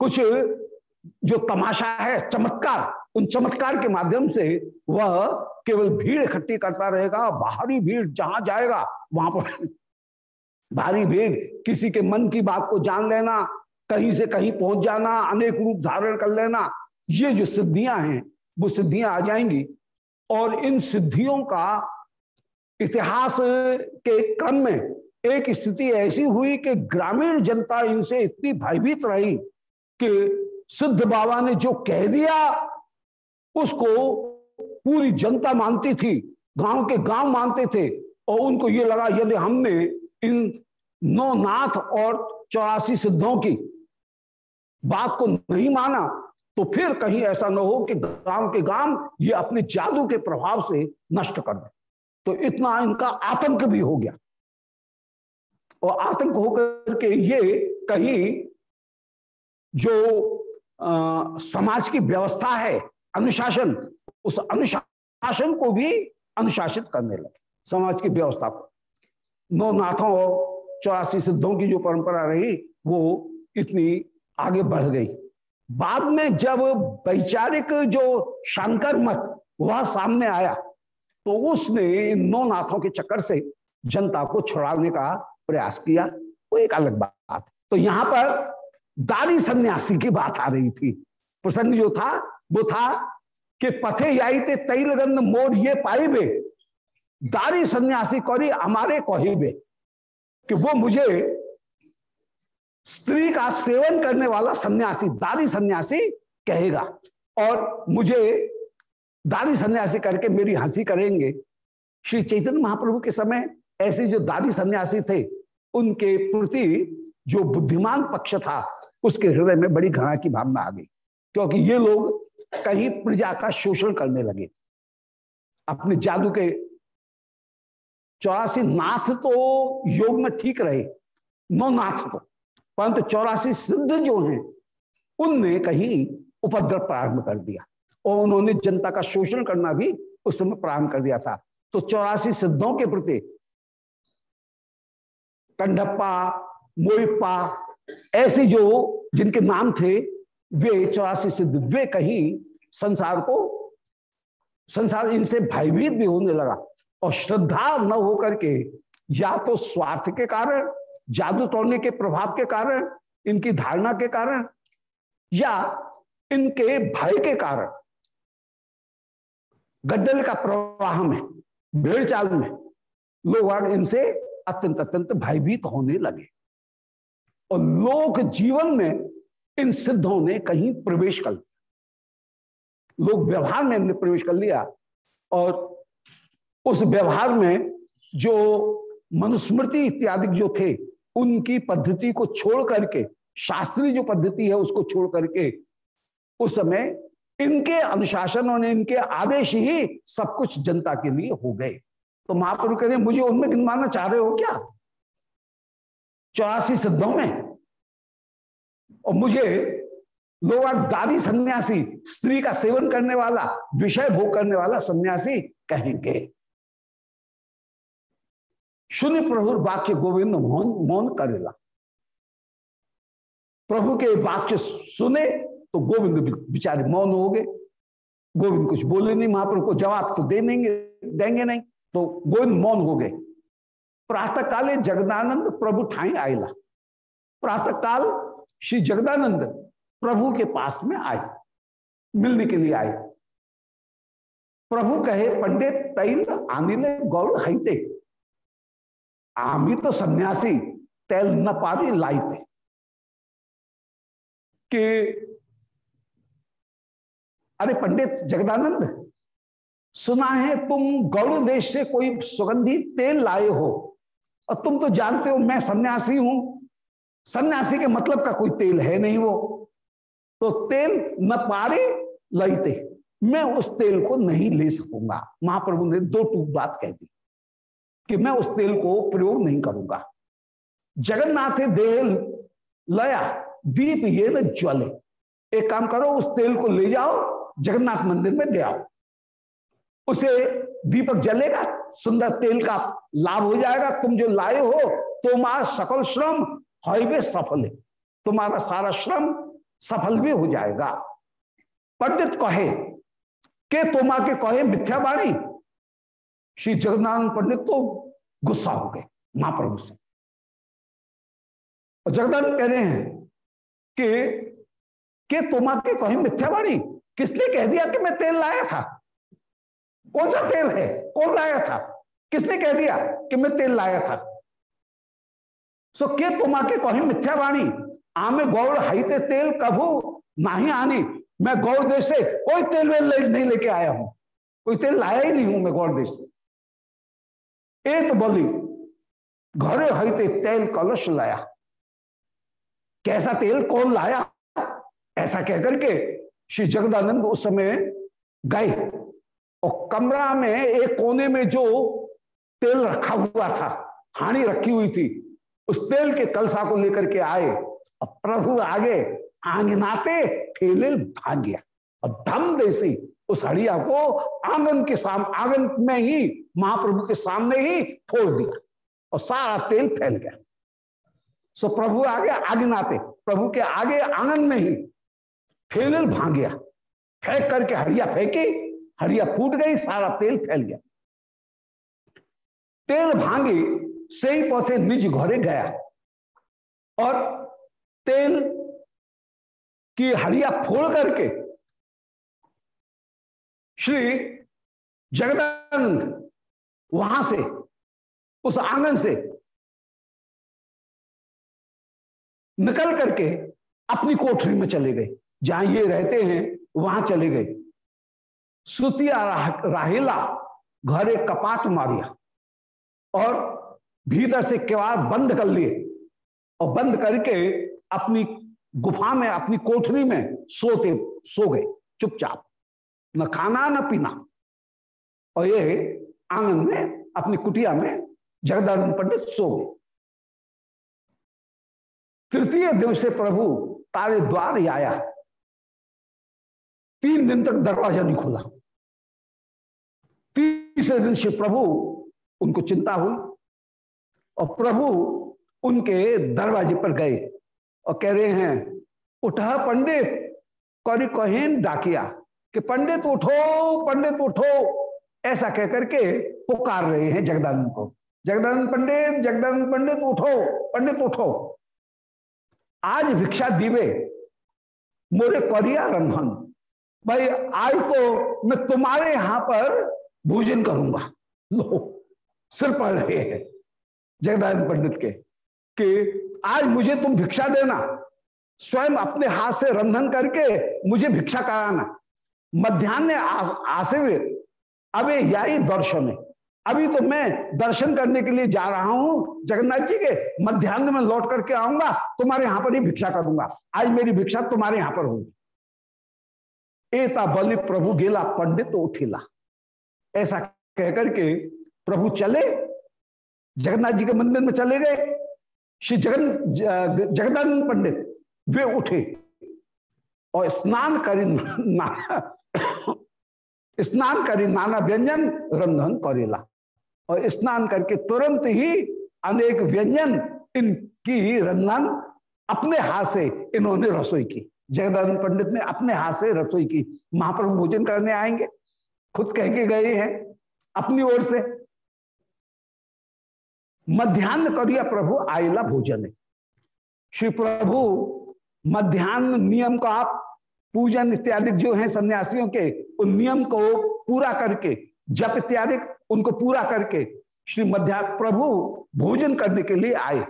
कुछ जो तमाशा है, चमत्कार उन चमत्कार के माध्यम से वह केवल भीड़ इकट्ठी करता रहेगा बाहरी भीड़ जहाँ जाएगा, वहाँ पर भारी भीड़, किसी के मन की बात को जान लेना, कहीं से कहीं पहुँच जाना, अनेक रूप धारण कर लेना, ये जो सिद्धियाँ हैं, वो सिद्धियाँ आ जाएँगी। और इन सिद्धियों का इतिहास के क्रम में एक स्थिति ऐसी हुई कि ग्रामीण जनता इनसे इतनी भयभीत रही कि सिद्ध बाबा ने जो कह दिया उसको पूरी जनता मानती थी गाँव के गाँव मानते थे और उनको ये लगा यदि हमने इन नौ नाथ और चौरासी सिद्धों की बात को नहीं माना तो फिर कहीं ऐसा न हो कि गाँव के गाँव ये अपने जादू के प्रभाव से नष्ट कर दे। तो इतना इनका आतंक भी हो गया। और आतंक होकर के ये कहीं जो आ, समाज की व्यवस्था है अनुशासन, उस अनुशासन को भी अनुशासित करने लगे। समाज की व्यवस्था को। नौ नाथों और चौरासी सिद्धों की जो परंपरा रही, वो इतनी आगे बढ़ गई। बाद में जब वैचारिक जो शंकर मत, वह सामने आया तो उसने नौ नाथों के चक्कर से जनता को छुड़ाने का प्रयास किया। वो एक अलग बात। तो यहाँ पर दारी सन्यासी की बात आ रही थी। प्रसंग जो था वो था कि पथे आई थे तैलगंध मोर ये पाए बे। दारी सन्यासी करी हमारे कहिबे कि वो मुझे स्त्री का सेवन करने वाला सन्यासी, दारी सन्यासी कहेगा। और मुझे दारी सन्यासी करके मेरी हँसी करेंगे। श्री चैतन्य महाप्रभु के समय ऐसे जो दारी सन्यासी थे, उनके प्रति जो बुद्धिमान पक्ष था, उसके हृदय में बड़ी घृणा की भावना आ गई। क्योंकि ये लोग कहीं प्रजा का शोषण करने लगे। थे अपने जादू के चौरासी नाथ तो योग में ठीक रहे, नौ नाथ तो। परंतु चौरासी सिद्ध जो हैं, उनने कहीं उपद्रव प्रारंभ कर दिया। और उन्होंने जनता का शोषण करना भी उस समय प्रारंभ कर दिया था। तो चौरासी सिद्धों के प्रति कंडप्पा मोइप्पा ऐसे जो जिनके नाम थे वे चौरासी सिद्ध, वे कहीं संसार को, संसार इनसे भयभीत भी होने लगा और श्रद्धा न होकर के या तो स्वार्थ के कारण, जादू तोड़ने के प्रभाव के कारण, इनकी धारणा के कारण, या इनके भय के कारण। गड्डल का प्रवाह में भेड़ चाल में, लोग इनसे अत्यंत अत्यंत भयभीत होने लगे। और लोक जीवन में इन सिद्धों ने कहीं प्रवेश कर लिया। लोग व्यवहार में प्रवेश कर लिया और उस व्यवहार में जो मनुस्मृति इत्यादि जो थे, उनकी पद्धति को छोड़ करके, शास्त्रीय जो पद्धति है उसको छोड़ करके, उस समय इनके अनुशासन और इनके आदेश ही सब कुछ जनता के लिए हो गए। तो महाप्रभु कह रहे मुझे उनमें गिनवाना चाह रहे हो क्या? चौरासी सिद्धों में और मुझे लोग दारी सन्यासी, स्त्री का सेवन करने वाला, विषय भोग करने वाला सन्यासी कहेंगे। शून्य प्रभु वाक्य गोविंद मौन मौन करेला। प्रभु के वाक्य सुने तो गोविंद बिचारे मौन हो गए। गोविंद कुछ बोले नहीं, महाप्रभु को जवाब तो दे देंगे देंगे नहीं तो गोविंद मौन हो गए। प्रातः काले जगदानंद प्रभु ठाई आयला। प्रातः काल श्री जगदानंद प्रभु के पास में आए, मिलने के लिए आए। प्रभु कहे, पंडित, तैल आनिले गौड़ हाइते आमी तो सन्यासी, तेल न पारी लाइते। कि अरे पंडित जगदानंद, सुना है तुम गौड़ देश से कोई सुगंधी तेल लाए हो, और तुम तो जानते हो मैं सन्यासी हूँ। सन्यासी के मतलब का कोई तेल है नहीं वो। तो तेल न पारे लईते मैं उस तेल को नहीं ले सकूँगा। महाप्रभु ने दो टूक बात कह दी कि मैं उस तेल को प्रयोग नहीं करूँगा। जगन्नाथ देह लया, दीप ये न ज्वले। एक काम करो, उस तेल को ले जाओ, जगन्नाथ मंदिर में दे आओ। उसे दीपक जलेगा, सुंदर तेल का लाभ हो जाएगा। तुम जो लाए हो तुम्हारा सकल श्रम हाईवे सफल। तुम्हारा सारा श्रम सफल भी हो जाएगा। पंडित कहे, के तुमा के कहे मिथ्यावाणी श्री जगन्नाथ पंडित तो गुस्सा हो गए, महाप्रभु से। और जगदान कह रहे हैं कि, के तुमा के कहे मिथ्यावाणी किसने कह दिया कि मैं तेल लाया था? कौन सा तेल है? कौन लाया था? किसने कह दिया कि मैं तेल लाया था? सो के तुम आके कही मिथ्यावाणी आमे गौड़ हाईते तेल कभू नहीं आनी। मैं गौड़ देश से कोई तेल वेल ले, नहीं लेके आया हूँ। कोई तेल लाया ही नहीं हूँ मैं गौड़ देश से। एक बोली घरे हईते तेल कलश लाया। कैसा तेल कौन लाया? ऐसा कहकर के श्री जगदानंद उस समय गए। और कमरा में एक कोने में जो तेल रखा हुआ था हानि रखी हुई थी उस तेल के कलसा को लेकर के आए। और प्रभु आगे आंगनाते फेले भाग गया। और धम देसी उस हड़िया को आँगन के सामने आँगन में ही, महाप्रभु के सामने ही फोड़ दिया और सारा तेल फैल गया। सो प्रभु आगे आगे नाते प्रभु के आगे, आँगन में ही फेल भाग गया। फेंक करके हड़िया फेंकी, हड़िया फूट गई, सारा तेल फैल गया। तेल भांगी से ही पौथे निज घरे गया और तेल की हड़िया फोड़ करके श्री जगदानंद वहाँ से उस आँगन से निकल करके अपनी कोठरी में चले गए जहाँ ये रहते हैं वहाँ चले गए सुतिया राह, राहिला घरे कपाट मारिया और भीतर से किवाड़ बंद कर लिए और बंद करके अपनी गुफा में, अपनी कोठरी में सोते, सो गए, चुपचाप। न खाना, न पीना। और ये आँगन में, अपनी कुटिया में जगदानंद पंडित सो गए। तृतीय दिन से प्रभु तारे द्वार आया। तीन दिन तक दरवाज़ा नहीं खुला। तीसरे दिन से प्रभु, उनको चिंता हुई। और प्रभु उनके दरवाजे पर गए और कह रहे हैं, उठा पंडित। करी कहें डाकिया कि, पंडित उठो पंडित उठो। ऐसा कह करके पुकार रहे हैं जगदानंद को। जगदानंद पंडित जगदानंद पंडित उठो पंडित उठो। आज भिक्षा दीवे, मोरे कौरिया रंधन। भाई, आज तो मैं तुम्हारे यहाँ पर भोजन करूँगा। लो, सिर पड़ रहे हैं। जगदानंद पंडित के, कि आज मुझे तुम भिक्षा देना। स्वयं अपने हाथ से रंधन करके मुझे भिक्षा कराना। मध्यान्ह आसे अबे यही दर्शन है। अभी तो मैं दर्शन करने के लिए जा रहा हूँ, जगन्नाथ जी के मध्यान्ह में लौट करके आऊँगा, तुम्हारे यहाँ पर ही भिक्षा करूँगा। आज मेरी भिक्षा तुम्हारे यहाँ पर होगी। एता बलि प्रभु गेला, पंडित उठिला। ऐसा कहकर के प्रभु चले जगन्नाथ जी के मंदिर में चले गए। श्री जगन जगदानंद पंडित, वे उठे और स्नान करी नाना स्नान करी नाना व्यंजन, रंधन करेला। और स्नान करके तुरंत ही अनेक व्यंजन इनकी रंधन अपने हाथ से इन्होंने रसोई की। जगदानंद पंडित ने अपने हाथ से रसोई की। महाप्रभु भोजन करने आएँगे। खुद कह के गए हैं अपनी ओर से। मध्यान्ह करिया प्रभु आयला भोजन। है श्री प्रभु, मध्यान्ह नियम का आप पूजन इत्यादि जो है सन्यासियों के, उन नियम को पूरा करके, जप इत्यादि उनको पूरा करके, श्री मध्या, प्रभु भोजन करने के लिए आए।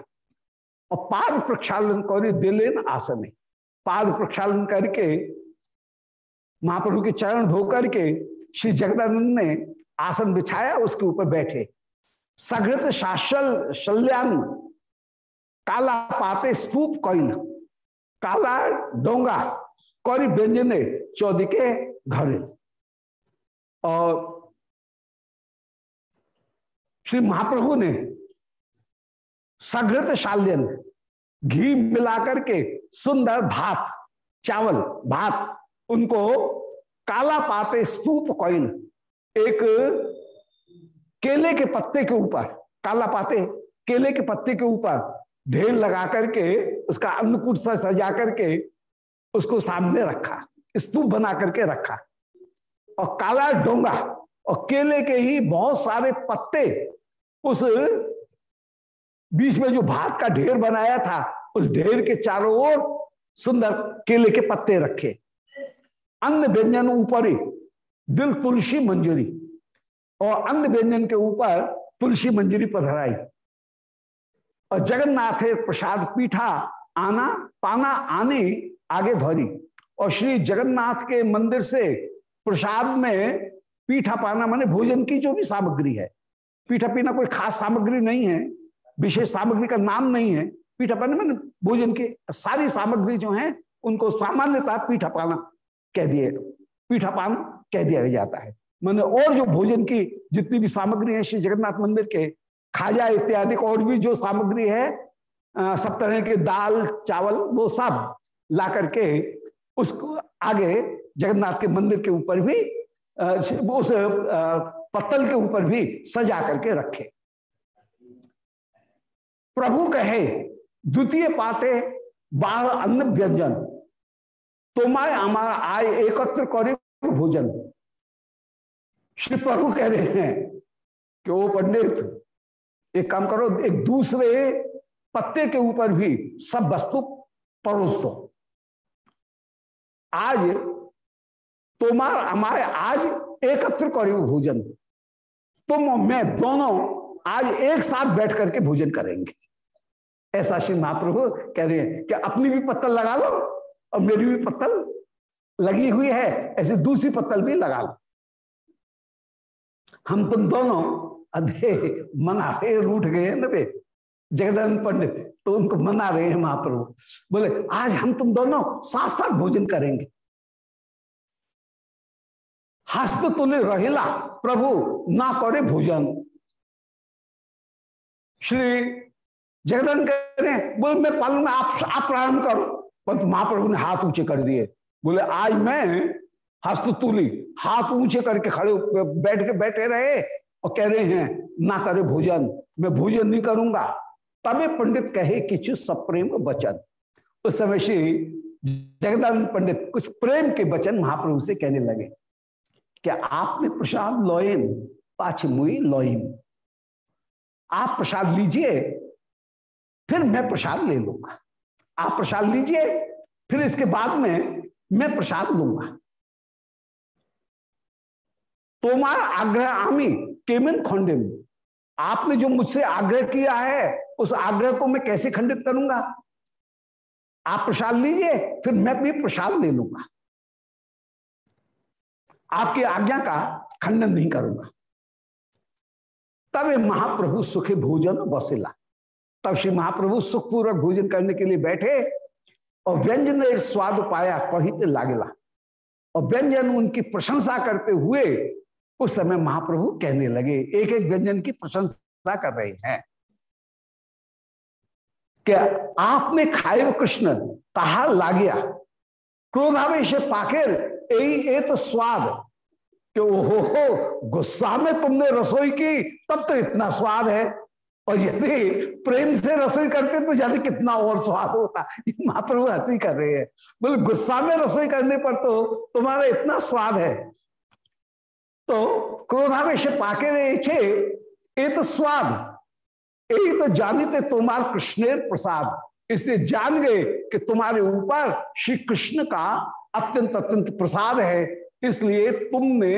और पाद प्रक्षालन कर दिलेन आसन। पाद प्रक्षालन करके, महाप्रभु के चरण धो करके, श्री जगदानंद ने आसन बिछाया, उसके ऊपर बैठे। सघृत शासल शल्यान, काला पाते स्तूप कोइन काला डोंगा कौरी व्यंजने चौधरी के घरे और श्री महाप्रभु ने सघृत शाल्यन, घी मिलाकर के सुंदर भात, चावल, भात, उनको काला पाते स्तूप कॉइन एक केले के पत्ते के ऊपर, काला पाते केले के पत्ते के ऊपर ढेर लगा करके, उसका अन्नकूट सा सजा करके उसको सामने रखा, स्तूप बना करके रखा। और काला डोंगा और केले के ही बहुत सारे पत्ते उस बीच में जो भात का ढेर बनाया था, उस ढेर के चारों ओर सुंदर केले के पत्ते रखे। अन्न व्यंजन ऊपर ही दिल तुलसी मंजूरी। और अन्न व्यंजन के ऊपर तुलसी मंजरी पधराई। और जगन्नाथ प्रसाद पीठा आना, पाना, आने, आगे धरी और श्री जगन्नाथ के मंदिर से प्रसाद में पीठा पाना, माने भोजन की जो भी सामग्री है। पीठा पीना कोई खास सामग्री नहीं है, विशेष सामग्री का नाम नहीं है। पीठा पाना मैंने भोजन की सारी सामग्री जो है, उनको सामान्यतः पीठा पाना कह दिए, पीठा पान कह दिया जाता है। मैंने और जो भोजन की जितनी भी सामग्री है, श्री जगन्नाथ मंदिर के खाजा इत्यादि और भी जो सामग्री है सब तरह के दाल, चावल, वो सब ला करके उसको आगे जगन्नाथ के मंदिर के ऊपर भी उस पत्तल के ऊपर भी सजा करके रखे। प्रभु कहे, द्वितीय पाते बाढ़ अन्न व्यंजन। तो मैं हमारा आय एकत्र करे भोजन। श्री प्रभु कह रहे हैं कि वो पंडित, एक काम करो, एक दूसरे पत्ते के ऊपर भी सब वस्तु परोस दो आज तुम्हार, हमारे आज एकत्र करो भोजन। तुम और मैं दोनों आज एक साथ बैठ करके भोजन करेंगे। ऐसा श्री महाप्रभु कह रहे हैं कि अपनी भी पत्तल लगा लो और मेरी भी पत्तल लगी हुई है, ऐसे दूसरी पत्तल भी लगा लो। हम तुम दोनों अधे मना रहे रूठ गए हैं नबे जगदानंद पंडित तो उनको मना रहे हैं महाप्रभु बोले, आज हम तुम दोनों साथ साथ भोजन करेंगे। हस्त तुले रहेला, प्रभु, ना करे भोजन। श्री जगदन कह बोले, मैं पालूँगा, आप आप प्रारंभ करो। परंतु महाप्रभु ने हाथ ऊँचे कर दिए। बोले, आज मैं हस्त तुली हाथ ऊँचे करके खड़े बैठ के बैठे रहे और कह रहे हैं, ना करे भोजन, मैं भोजन नहीं करूँगा। तबे पंडित कहे किच सप्रेम वचन। उस समय श्री जगदानंद पंडित कुछ प्रेम के वचन महाप्रभु से कहने लगे कि आपने प्रसाद लोयन, पाछ मुई लोइन आप प्रसाद लीजिए, फिर मैं प्रसाद ले लूँगा। आप प्रसाद लीजिए, फिर इसके बाद में मैं प्रसाद लूँगा। तोमार आग्रह आमी, केमिन खंडिम आपने जो मुझसे आग्रह किया है, उस आग्रह को मैं कैसे खंडित करूँगा? आप प्रसाद लीजिए, फिर मैं भी प्रसाद ले लूँगा। आपकी आज्ञा का खंडन नहीं करूँगा। तब महाप्रभु सुखी भोजन बसिला तब श्री महाप्रभु सुखपूर्वक भोजन करने के लिए बैठे, और व्यंजन स्वाद पाया, कहित लागेला। और व्यंजन उनकी प्रशंसा करते हुए उस समय महाप्रभु कहने लगे एक एक व्यंजन की प्रशंसा कर रहे हैं। क्या आपने खाए कृष्ण कहा लागया क्रोधावेश पाकेर यही तो स्वाद। कि ओहो हो, गुस्सा में तुमने रसोई की, तब तो इतना स्वाद है। और यदि प्रेम से रसोई करते तो जाने कितना और स्वाद होता महाप्रभु हँसी कर रहे हैं। बोले, गुस्सा में रसोई करने पर तो तुम्हारा इतना स्वाद है। तो क्रोधावेश पाके रहे तो स्वाद यही तो जानिते तुम्हार कृष्णेर प्रसाद। इसलिए जान गए कि तुम्हारे ऊपर श्री कृष्ण का अत्यंत अत्यंत प्रसाद है। इसलिए तुमने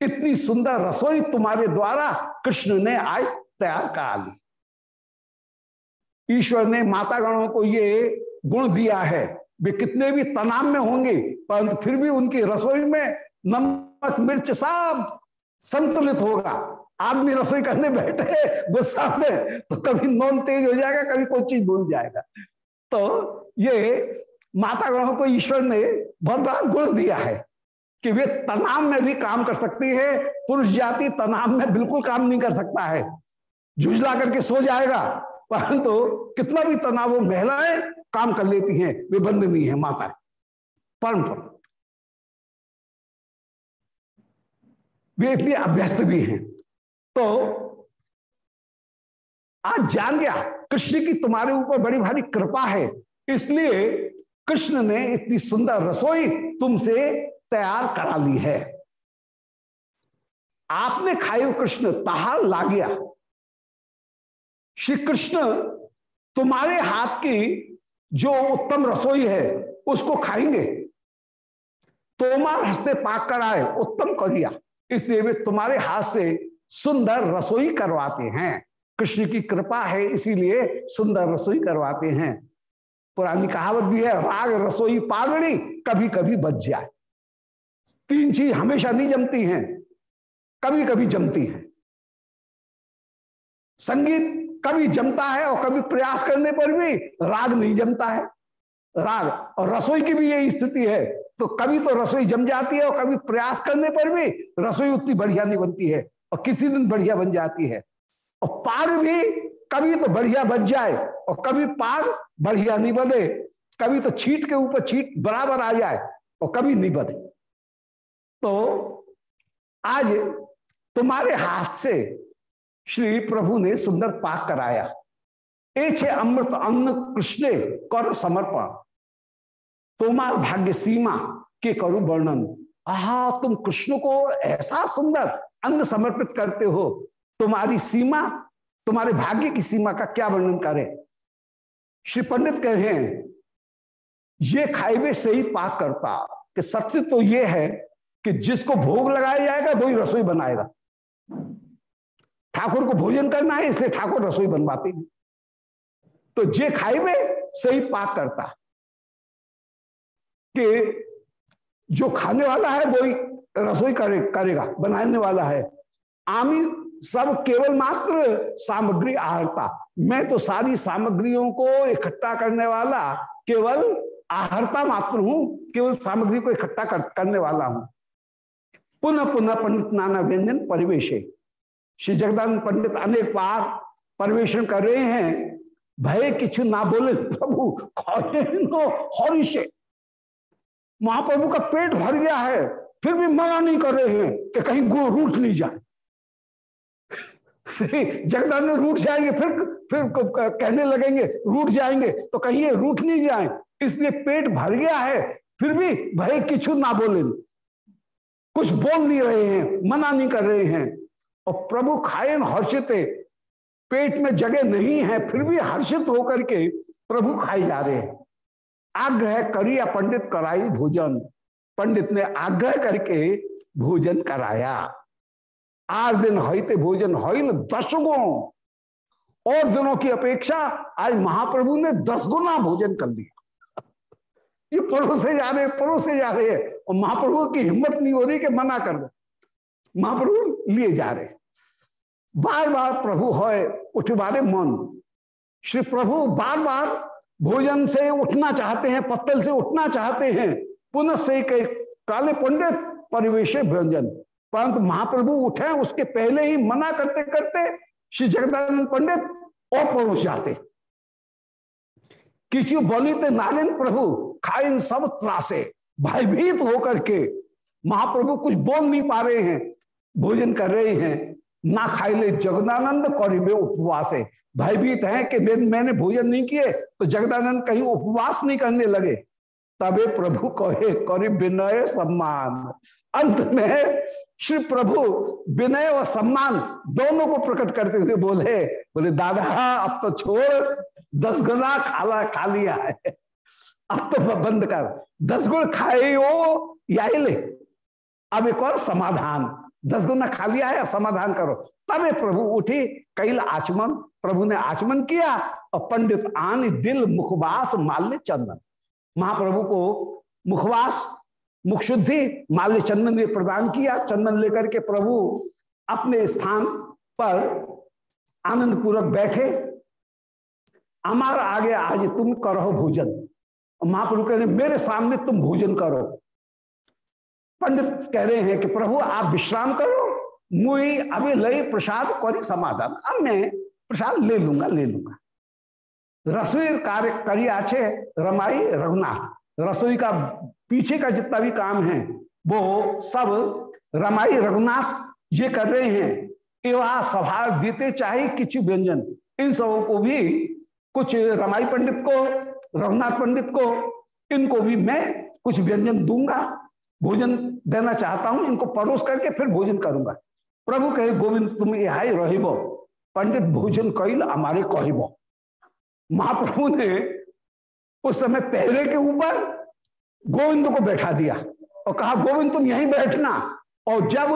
इतनी सुंदर रसोई तुम्हारे द्वारा कृष्ण ने आज तैयार करा ली। ईश्वर ने माता गणों को ये गुण दिया है। वे कितने भी तनाव में होंगे, परंतु फिर भी उनकी रसोई में नमक मिर्च सब संतुलित होगा। आदमी रसोई करने बैठे गुस्सा में तो कभी नॉन तेज हो जाएगा, कभी कोई चीज़ भूल जाएगा। तो ये माता ग्रहों को ईश्वर ने बहुत बड़ा गुण दिया है कि वे तनाव में भी काम कर सकती है। पुरुष जाति तनाव में बिल्कुल काम नहीं कर सकता है। झुझला करके सो जाएगा, परंतु तो कितना भी तनाव वो महिलाएँ काम कर लेती हैं, वे बंद नहीं है माता परम पर वे इतनी अभ्यस्त भी हैं। तो आज जान गया, कृष्ण की तुम्हारे ऊपर बड़ी भारी कृपा है। इसलिए कृष्ण ने इतनी सुंदर रसोई तुमसे तैयार करा ली है। आपने खाए कृष्ण तहार ला गया। श्री कृष्ण, तुम्हारे हाथ की जो उत्तम रसोई है, उसको खाएँगे। तोमार हस्ते पाक कर आए उत्तम करिया इसलिए वे तुम्हारे हाथ से सुंदर रसोई करवाते हैं। कृष्ण की कृपा है, इसीलिए सुंदर रसोई करवाते हैं। पुरानी कहावत भी है, राग रसोई पागड़ी कभी कभी बच जाए। तीन चीज़ हमेशा नहीं जमती हैं कभी कभी जमती हैं। संगीत कभी जमता है और कभी प्रयास करने पर भी राग नहीं जमता है। राग और रसोई की भी यही स्थिति है तो कभी तो रसोई जम जाती है और कभी प्रयास करने पर भी रसोई उतनी बढ़िया नहीं बनती है और किसी दिन बढ़िया बन जाती है। और पाग भी कभी तो बढ़िया बन जाए और कभी पाग बढ़िया नहीं बने, कभी तो छीट के ऊपर छीट बराबर आ जाए और कभी नहीं बने। तो आज तुम्हारे हाथ से श्री प्रभु ने सुंदर पाक कराया। अमृत अन्न कृष्ण कर समर्पण। तुम्हार भाग्य सीमा के करो वर्णन। आहा, तुम कृष्ण को ऐसा सुंदर अन्न समर्पित करते हो। तुम्हारी सीमा, तुम्हारे भाग्य की सीमा का क्या वर्णन करे? श्री पंडित कह रहे हैं, ये खाइबे से ही पाक करता। कि सत्य तो ये है कि जिसको भोग लगाया जाएगा, वही रसोई बनाएगा। ठाकुर को भोजन करना है, इसलिए ठाकुर रसोई बनवाते हैं। तो जे खाइबे सही पाक करता। कि जो खाने वाला है वही रसोई करे करेगा बनाने वाला है। आमी सब केवल मात्र सामग्री आहरता। मैं तो सारी सामग्रियों को इकट्ठा करने वाला केवल आहरता मात्र हूँ केवल सामग्री को इकट्ठा कर, करने वाला हूँ। पुनः पुनः पंडित नाना व्यंजन परिवेश। श्री जगदानंद पंडित अनेक बार परिवेशन कर रहे हैं। भय किछु ना बोले प्रभु हरिश। महाप्रभु का पेट भर गया है, फिर भी मना नहीं कर रहे हैं कि कहीं गो रूठ नहीं जाए। जगदानंद रूठ जाएँगे, फिर फिर कहने लगेंगे, रूठ जाएँगे तो कहीं ये रूठ नहीं जाए। इसलिए पेट भर गया है, फिर भी भय किछु ना बोले। कुछ बोल नहीं रहे हैं, मना नहीं कर रहे हैं। और प्रभु खाए हर्षित पेट में जगह नहीं है, फिर भी हर्षित होकर के प्रभु खाए जा रहे हैं। आग्रह करिया पंडित कराई भोजन। पंडित ने आग्रह करके भोजन कराया। आठ दिन हईते भोजन हईल दस गो और दिनों की अपेक्षा आज महाप्रभु ने दस गुना भोजन कर दिया। ये परोसे जा रहे परोसे जा रहे और महाप्रभु की हिम्मत नहीं हो रही कि मना कर दो। महाप्रभु लिए जा रहे। बार बार प्रभु है उठवारे मन। श्री प्रभु बार बार भोजन से उठना चाहते हैं, पत्तल से उठना चाहते हैं, पुनः से कई काले पंडित परिवेश व्यंजन। परंतु महाप्रभु उठे, उसके पहले ही मना करते करते श्री जगदानंद पंडित और परोस जाते। किसी बोलिते नारायण प्रभु खाइन सब त्रासे, भयभीत होकर के महाप्रभु कुछ बोल नहीं पा रहे हैं, भोजन कर रहे हैं। ना खाई ले जगदानंद कौरिबे उपवास। है भयभीत है कि मैंने भोजन नहीं किए तो जगदानंद कहीं उपवास नहीं करने लगे। तबे प्रभु कहे करी विनय सम्मान। अंत में श्री प्रभु विनय और सम्मान दोनों को प्रकट करते हुए बोले बोले, दादा, अब तो छोड़, दस गुना खाला, खा लिया है। अब तो बंद कर। दस गुण खाए हो या ले अब एक और समाधान। दस गुना खा लिया है समाधान करो। तबे प्रभु उठी कैल आचमन, प्रभु ने आचमन किया, और पंडित आन दिल मुखवास माल्य चंदन। महाप्रभु को मुखवास मुख शुद्धि माल्य चंदन ने प्रदान किया। चंदन लेकर के प्रभु अपने स्थान पर आनंद पूर्वक बैठे। हमारा आगे आज तुम करो भोजन। महाप्रभु कह रहे मेरे सामने तुम भोजन करो। पंडित कह रहे हैं कि प्रभु, आप विश्राम करो, मुई अभी लई प्रसाद करी समाधान। अब मैं प्रसाद ले लूँगा ले लूँगा। रसोई कार्य करिया छे रमाई रघुनाथ। रसोई का पीछे का जितना भी काम है, वो सब रमाई रघुनाथ ये कर रहे हैं। एवं सभा देते चाहे किचु व्यंजन। इन सबों को भी कुछ रमाई पंडित को, रघुनाथ पंडित को, इनको भी मैं कुछ व्यंजन दूँगा। भोजन देना चाहता हूँ, इनको परोस करके फिर भोजन करूँगा। प्रभु कहे, गोविंद, तुम यहाँ रहिबो। पंडित भोजन कैल हमारे कहबो। महाप्रभु ने उस समय पहले के ऊपर गोविंद को बैठा दिया और कहा, गोविंद, तुम यहीं बैठना। और जब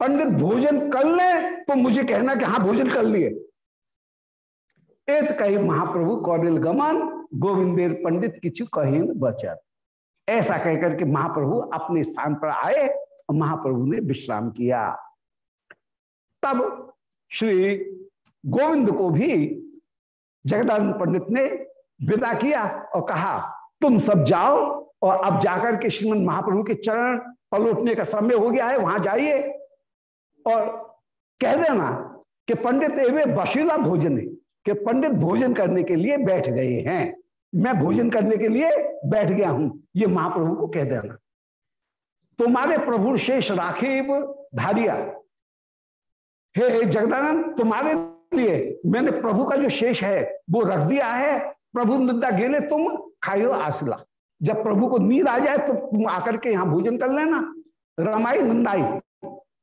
पंडित भोजन कर ले तो मुझे कहना कि हाँ भोजन कर लिए। एत कही महाप्रभु कौरिल गमन, गोविंदेर पंडित किचु कहीन बचत ऐसा कहकर के महाप्रभु अपने स्थान पर आए और महाप्रभु ने विश्राम किया। तब श्री गोविंद को भी जगदानंद पंडित ने विदा किया और कहा, तुम सब जाओ और अब जाकर के श्रीमद महाप्रभु के चरण पलटने का समय हो गया है, वहाँ जाइए। और कह देना कि पंडित एवं बशीला भोजन कि पंडित भोजन करने के लिए बैठ गए हैं। मैं भोजन करने के लिए बैठ गया हूँ। ये महाप्रभु को कह देना। तुम्हारे प्रभु शेष राखे धारिया। हे जगदानंद, तुम्हारे लिए मैंने प्रभु का जो शेष है, वो रख दिया है। प्रभु निंदा गेले तुम खाइयो आसला। जब प्रभु को नींद आ जाए तो तुम आकर के यहाँ भोजन कर लेना। रमाई निंदाई,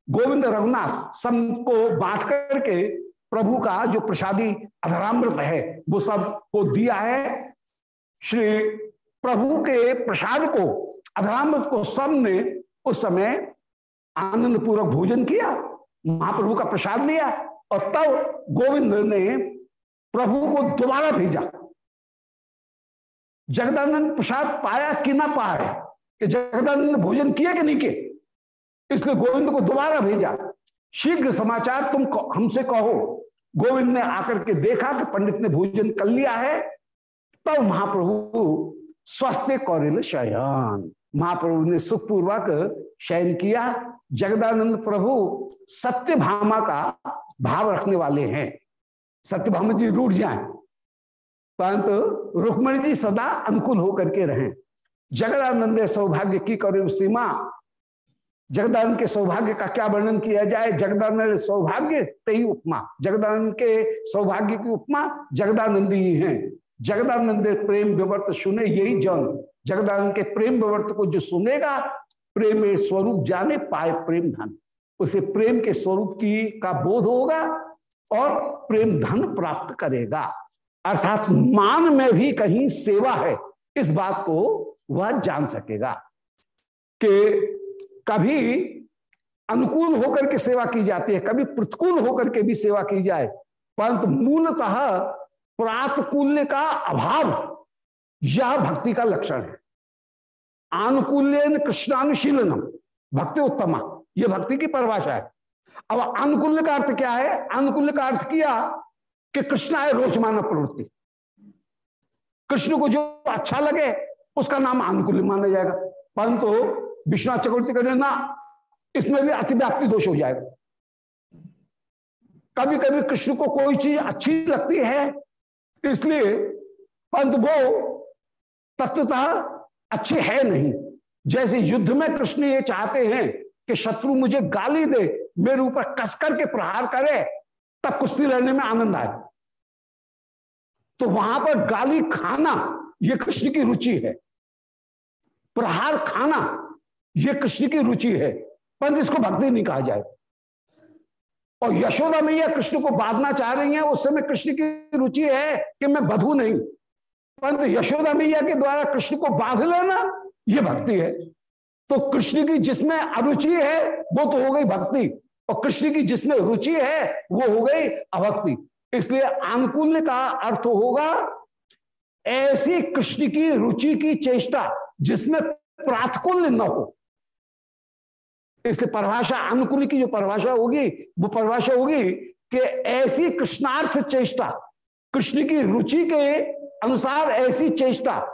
गोविंद रघुनाथ सबको बांट करके प्रभु का जो प्रसादी अधरामृत है, वो सबको दिया है। श्री प्रभु के प्रसाद को, अधरामृत को सबने उस समय आनंद पूर्वक भोजन किया, महाप्रभु का प्रसाद लिया और तब गोविंद ने प्रभु को दोबारा भेजा। जगदानंद प्रसाद पाया कि ना पाया, कि जगदानंद भोजन किया कि नहीं किए इसलिए गोविंद को दोबारा भेजा। शीघ्र समाचार तुम हमसे कहो। गोविंद ने आकर के देखा कि पंडित ने भोजन कर लिया है। तब तो महाप्रभु स्वस्थ कौरिल शयन। महाप्रभु ने सुखपूर्वक शयन किया। जगदानंद प्रभु सत्य भामा का भाव रखने वाले हैं। सत्य भामा जी रूठ जाए। परंतु रुक्मणी जी सदा अनुकूल होकर के रहें। जगदानंद सौभाग्य की करो सीमा। जगदानंद के सौभाग्य का क्या वर्णन किया जाए? जगदानंद सौभाग्य तेई उपमा। जगदानंद के सौभाग्य की उपमा जगदानंद ही हैं। जगदानंद प्रेम विवर्त सुने यही जन। जगदानंद के प्रेम विवर्त को जो सुनेगा, प्रेम स्वरूप जाने पाए प्रेम धन। उसे प्रेम के स्वरूप की का बोध होगा और प्रेम धन प्राप्त करेगा। अर्थात मान में भी कहीं सेवा है, इस बात को वह जान सकेगा कि कभी अनुकूल होकर के सेवा की जाती है, कभी प्रतिकूल होकर के भी सेवा की जाए। परंतु मूलतः प्रातकूल्य का अभाव। यह भक्ति का लक्षण है। आनुकूल्य कृष्णानुशीलनम। भक्ति उत्तमा। यह भक्ति की परिभाषा है। अब अनुकूल्य का अर्थ क्या है? अनुकूल्य का अर्थ किया कि कृष्ण है रोचमाना प्रवृत्ति। कृष्ण को जो अच्छा लगे, उसका नाम अनुकूल्य माना जाएगा। परंतु विश्वनाथ चक्रवर्ती कहने ना, इसमें भी अतिव्याप्ति दोष हो जाएगा। कभी कभी कृष्ण को कोई चीज़ अच्छी लगती है इसलिए परंतु वो तत्वतः अच्छे है नहीं। जैसे युद्ध में कृष्ण ये चाहते हैं कि शत्रु मुझे गाली दे, मेरे ऊपर कसकर के प्रहार करे, तब कुश्ती लड़ने में आनंद आए। तो वहाँ पर गाली खाना यह कृष्ण की रुचि है। प्रहार खाना यह कृष्ण की रुचि है। परंतु इसको भक्ति नहीं कहा जाए। और यशोदा मैया कृष्ण को बांधना चाह रही हैं, उस समय कृष्ण की रुचि है कि मैं बधू नहीं परंतु यशोदा मैया के द्वारा कृष्ण को बाँध लेना यह भक्ति है। तो कृष्ण की जिसमें अरुचि है, वो तो हो गई भक्ति। और कृष्ण की जिसमें रुचि है, वो हो गई अभक्ति। इसलिए अनुकूल्य का अर्थ होगा, ऐसी कृष्ण की रुचि की चेष्टा जिसमें प्रातकुल्य न हो इसलिए परिभाषा अनुकूल की जो परिभाषा होगी, वो परिभाषा होगी कि ऐसी कृष्णार्थ चेष्टा, कृष्ण की रुचि के अनुसार ऐसी चेष्टा,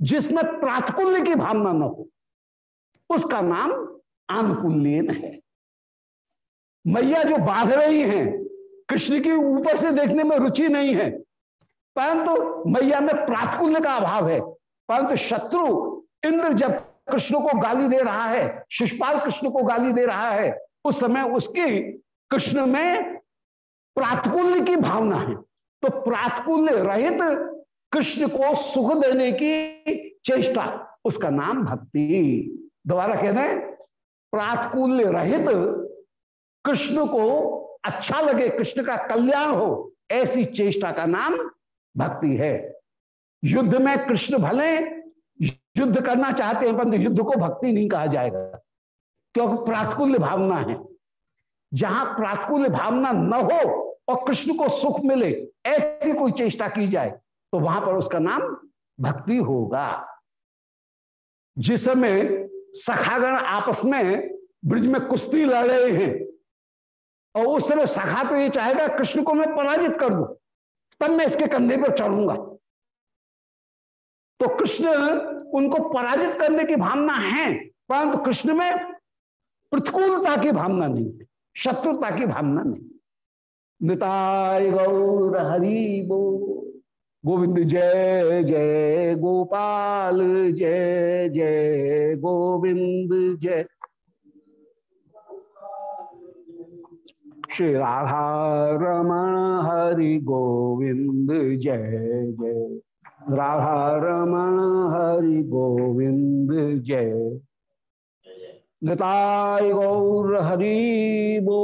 जिसमें प्रातकुल्य की भावना न हो, उसका नाम आनुकूल्यन है। मैया जो बाँध रही हैं, कृष्ण की ऊपर से देखने में रुचि नहीं है, परंतु मैया में प्रातकुल्य का अभाव है, परंतु शत्रु इंद्र जब कृष्ण को गाली दे रहा है शिषपाल कृष्ण को गाली दे रहा है, उस समय उसकी कृष्ण में प्रातकुल्य की भावना है। तो प्रातकुल्य रहित कृष्ण को सुख देने की चेष्टा, उसका नाम भक्ति। दोबारा कहते हैं प्रातकुल्य रहित कृष्ण को अच्छा लगे, कृष्ण का कल्याण हो, ऐसी चेष्टा का नाम भक्ति है। युद्ध में कृष्ण भले युद्ध करना चाहते हैं, परंतु युद्ध को भक्ति नहीं कहा जाएगा। क्योंकि प्रातकुल्य भावना है। जहाँ प्रातकुल्य भावना न हो और कृष्ण को सुख मिले, ऐसी कोई चेष्टा की जाए तो वहाँ पर उसका नाम भक्ति होगा। जिस समय सखागण आपस में ब्रिज में कुश्ती लड़ रहे हैं, और उस समय सखा तो ये चाहेगा, कृष्ण को मैं पराजित कर दू, तब मैं इसके कंधे पर चढ़ूँगा। तो कृष्ण उनको पराजित करने की भावना है, परंतु कृष्ण में प्रतिकूलता की भावना नहीं, शत्रुता की भावना नहीं। निताय गौर हरि बो। गोविंद जय जय गोपाल, जय जय गोविंद, जय। श्री राधा रमण हरि गोविंद, जय जय। राधा रमण हरि गोविंद जय। निताय गौर हरि बो